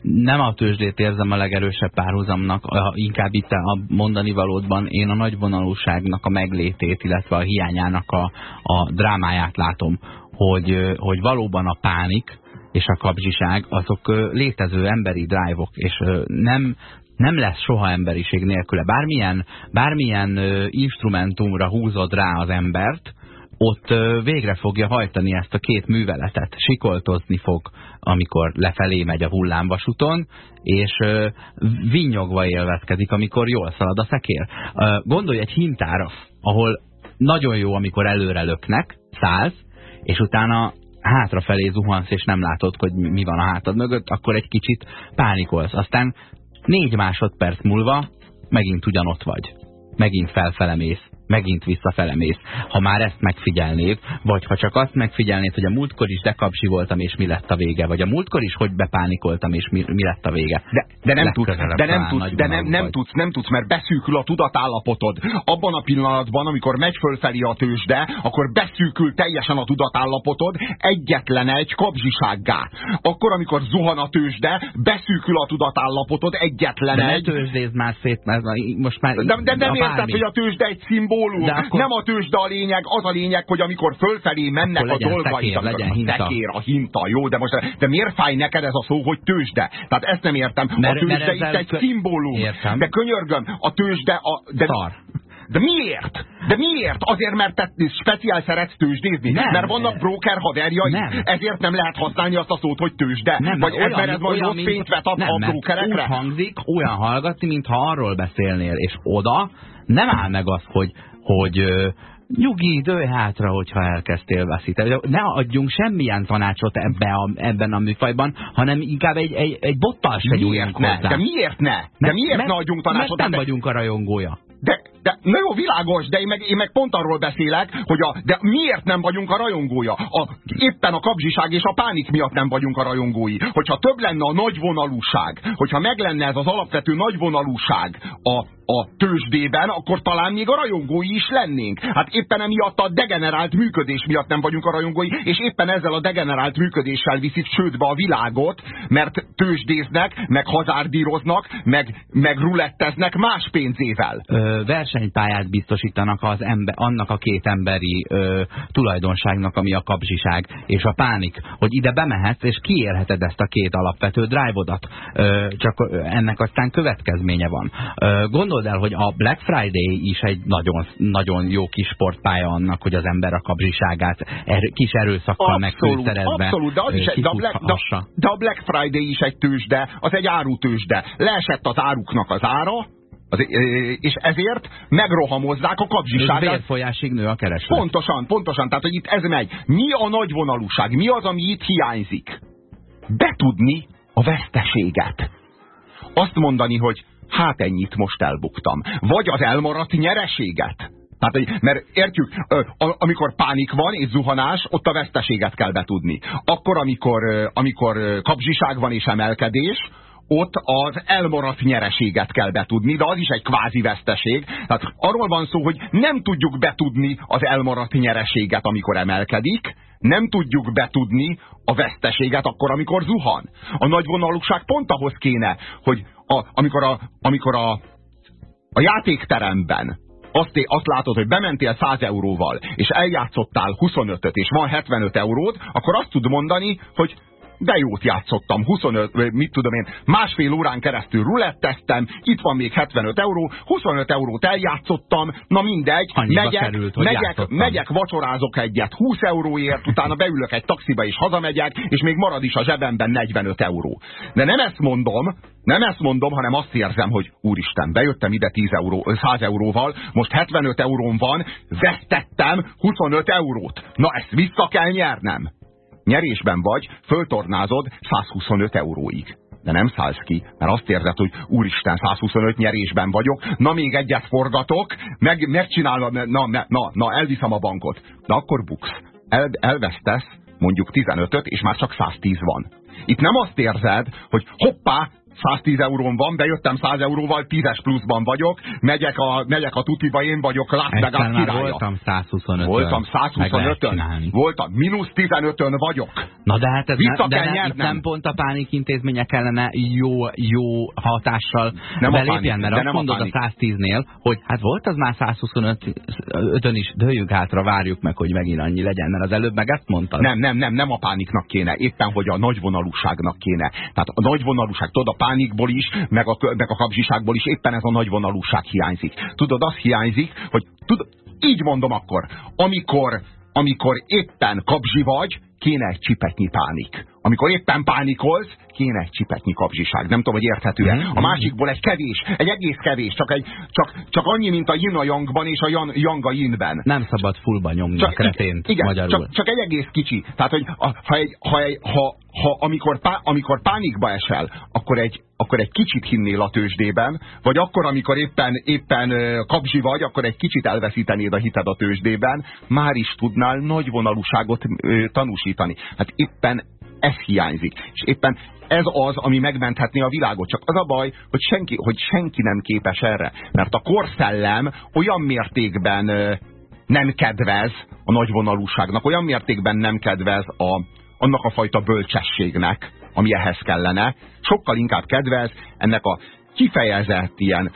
Nem a tőzsdét érzem a legerősebb párhuzamnak, inkább itt a mondani valódban én a nagyvonalúságnak a meglétét, illetve a hiányának a, a drámáját látom, hogy, hogy valóban a pánik és a kapzsiság azok létező emberi drive-ok, és nem, nem lesz soha emberiség nélküle. Bármilyen, bármilyen instrumentumra húzod rá az embert, ott végre fogja hajtani ezt a két műveletet. Sikoltozni fog, amikor lefelé megy a hullámvasúton, és vinyogva élvezkedik, amikor jól szalad a szekér. Gondolj egy hintára, ahol nagyon jó, amikor előre löknek, száz, és utána hátrafelé zuhansz, és nem látod, hogy mi van a hátad mögött, akkor egy kicsit pánikolsz. Aztán négy másodperc múlva megint ugyanott vagy. Megint felfele mész megint visszafele mész. Ha már ezt megfigyelnéd, vagy ha csak azt megfigyelnéd, hogy a múltkor is dekapsi voltam, és mi lett a vége, vagy a múltkor is hogy bepánikoltam, és mi, mi lett a vége. De, de nem tudsz, de nem tudsz, de nem, nem tudsz, nem tudsz, mert beszűkül a tudatállapotod. Abban a pillanatban, amikor megy fölfelé a tőzsde, akkor beszűkül teljesen a tudatállapotod egyetlen egy kapzsisággá. Akkor, amikor zuhan a tőzsde, beszűkül a tudatállapotod egyetlen de egy... De ne már szét, mert most már... De, de nem érted, hogy a tőzsde egy szimbólum. Akkor... Nem a tőzsde a lényeg, az a lényeg, hogy amikor fölfelé mennek a legyen hinta. a tekér, a hinta, jó, de most de miért fáj neked ez a szó, hogy tőzsde? Tehát ezt nem értem. Mert, a tőzsde itt egy kö... szimbólum. Értem. De könyörgöm, a tőzsde... A, de, Szar. De miért? De miért? Azért, mert te speciál szeretsz tőzsdézni? Nem. Mert vannak broker haverjai? Nem. Ezért nem lehet használni azt a szót, hogy tőzsde? Nem, Vagy olyan, mert ez majd olyan, mint, fényt vet a, nem, a brokerekre? Úgy hangzik, olyan hallgatni, mintha arról beszélnél, és oda nem áll meg az, hogy, hogy nyugi, dőj hátra, hogyha elkezdtél veszíteni. Ne adjunk semmilyen tanácsot ebbe a, ebben a műfajban, hanem inkább egy, egy, egy bottal se miért ne? De miért ne? De mert, miért mert, ne adjunk tanácsot? Mert nem vagyunk a rajongója. De, de, na jó, világos, de én meg, én meg pont arról beszélek, hogy a, de miért nem vagyunk a rajongója? A, éppen a kapzsiság és a pánik miatt nem vagyunk a rajongói. Hogyha több lenne a nagyvonalúság, hogyha meg lenne ez az alapvető nagyvonalúság a, a tőzsdében, akkor talán még a rajongói is lennénk. Hát éppen emiatt a degenerált működés miatt nem vagyunk a rajongói, és éppen ezzel a degenerált működéssel viszik csődbe a világot, mert tőzsdéznek, meg hazárdíroznak, meg, meg ruletteznek más pénzével. Ö, versenypályát biztosítanak az ember, annak a két emberi ö, tulajdonságnak, ami a kapzsiság és a pánik, hogy ide bemehetsz, és kiérheted ezt a két alapvető drive-odat. Csak ennek aztán következménye van. Ö, gondold el, hogy a Black Friday is egy nagyon, nagyon jó kis sportpálya annak, hogy az ember a kapzsiságát er, kis erőszakkal megfőszerezve Abszolút, de, az is egy, de, a Black, de, de a Black Friday is egy tőzsde, az egy árutőzsde. Leesett az áruknak az ára, az, és ezért megrohamozzák a kapzsiságát. Vérfolyásig nő a kereslet. Pontosan, pontosan. Tehát, hogy itt ez megy. Mi a nagyvonalúság? Mi az, ami itt hiányzik? Betudni a veszteséget. Azt mondani, hogy hát ennyit most elbuktam. Vagy az elmaradt nyereséget. Tehát, mert értjük, amikor pánik van és zuhanás, ott a veszteséget kell betudni. Akkor, amikor, amikor kapzsiság van és emelkedés, ott az elmaradt nyereséget kell betudni, de az is egy kvázi veszteség. Tehát arról van szó, hogy nem tudjuk betudni az elmaradt nyereséget, amikor emelkedik, nem tudjuk betudni a veszteséget akkor, amikor zuhan. A nagyvonalúság pont ahhoz kéne, hogy a, amikor, a, amikor a, a játékteremben azt, azt látod, hogy bementél 100 euróval, és eljátszottál 25-öt, és van 75 euród, akkor azt tud mondani, hogy de jót játszottam, 25, mit tudom én, másfél órán keresztül ruletteztem, itt van még 75 euró, 25 eurót eljátszottam, na mindegy, Annyiba megyek, került, megyek, játszottam. megyek, vacsorázok egyet 20 euróért, utána beülök egy taxiba és hazamegyek, és még marad is a zsebemben 45 euró. De nem ezt mondom, nem ezt mondom, hanem azt érzem, hogy úristen, bejöttem ide 10 euró, 100 euróval, most 75 euróm van, vesztettem 25 eurót. Na ezt vissza kell nyernem nyerésben vagy, föltornázod 125 euróig. De nem szállsz ki, mert azt érzed, hogy úristen, 125 nyerésben vagyok, na még egyet forgatok, meg, megcsinálom, na, na, na, na, elviszem a bankot. De akkor buksz. El, elvesztesz mondjuk 15-öt, és már csak 110 van. Itt nem azt érzed, hogy hoppá, 110 eurón van, bejöttem 100 euróval, 10-es pluszban vagyok, megyek a, megyek a tutiba, én vagyok Las Vegas királya. voltam 125 Voltam 125-ön. Voltam, mínusz 15-ön vagyok. Na de hát ez Vissza nem, de kell nem, nyernem. nem pont a pánik intézménye kellene jó, jó hatással Nem a belépjen, mert azt nem a mondod a, pánik. 110-nél, hogy hát volt az már 125-ön is, dőjünk hátra, várjuk meg, hogy megint annyi legyen, mert az előbb meg ezt mondtad. Nem, nem, nem, nem a pániknak kéne, éppen hogy a nagyvonalúságnak kéne. Tehát a nagyvonalúság, tudod, a pánikból is, meg a, meg a kapzsiságból is éppen ez a nagyvonalúság hiányzik. Tudod, az hiányzik, hogy tudod, így mondom akkor, amikor, amikor éppen kapzsi vagy, kéne egy csipetnyi pánik. Amikor éppen pánikolsz, kéne egy csipetnyi kapzsiság. Nem tudom, hogy érthető-e. A másikból egy kevés, egy egész kevés, csak, egy, csak, csak annyi, mint a yin a yangban és a yang, yang a yinben. Nem szabad fullba nyomni Csak, a kretént igen, magyarul. Csak, csak egy egész kicsi. Tehát, hogy a, ha, egy, ha, egy, ha, ha amikor, pá, amikor pánikba esel, akkor akkor egy, akkor egy kicsit hinnél a tőzsdében, vagy akkor, amikor éppen, éppen kapzsi vagy, akkor egy kicsit elveszítenéd a hited a tőzsdében, már is tudnál nagy vonalúságot tanúsítani. Hát éppen ez hiányzik. És éppen ez az, ami megmenthetné a világot. Csak az a baj, hogy senki, hogy senki nem képes erre. Mert a korszellem olyan mértékben nem kedvez a nagyvonalúságnak, olyan mértékben nem kedvez a, annak a fajta bölcsességnek, ami ehhez kellene, sokkal inkább kedvez ennek a kifejezett ilyen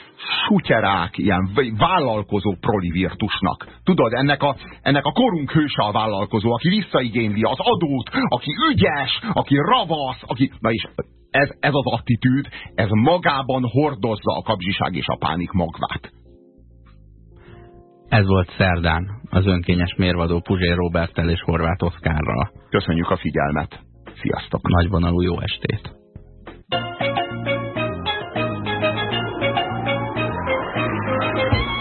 sutyerák, ilyen vállalkozó prolivirtusnak. Tudod, ennek a, ennek a korunk hőse a vállalkozó, aki visszaigényli az adót, aki ügyes, aki ravasz, aki... Na és ez, ez az attitűd, ez magában hordozza a kapzsiság és a pánik magvát. Ez volt szerdán az önkényes mérvadó Puzsér Robertel és Horváth Oszkárral. Köszönjük a figyelmet! Sziasztok! Nagyvonalú jó estét!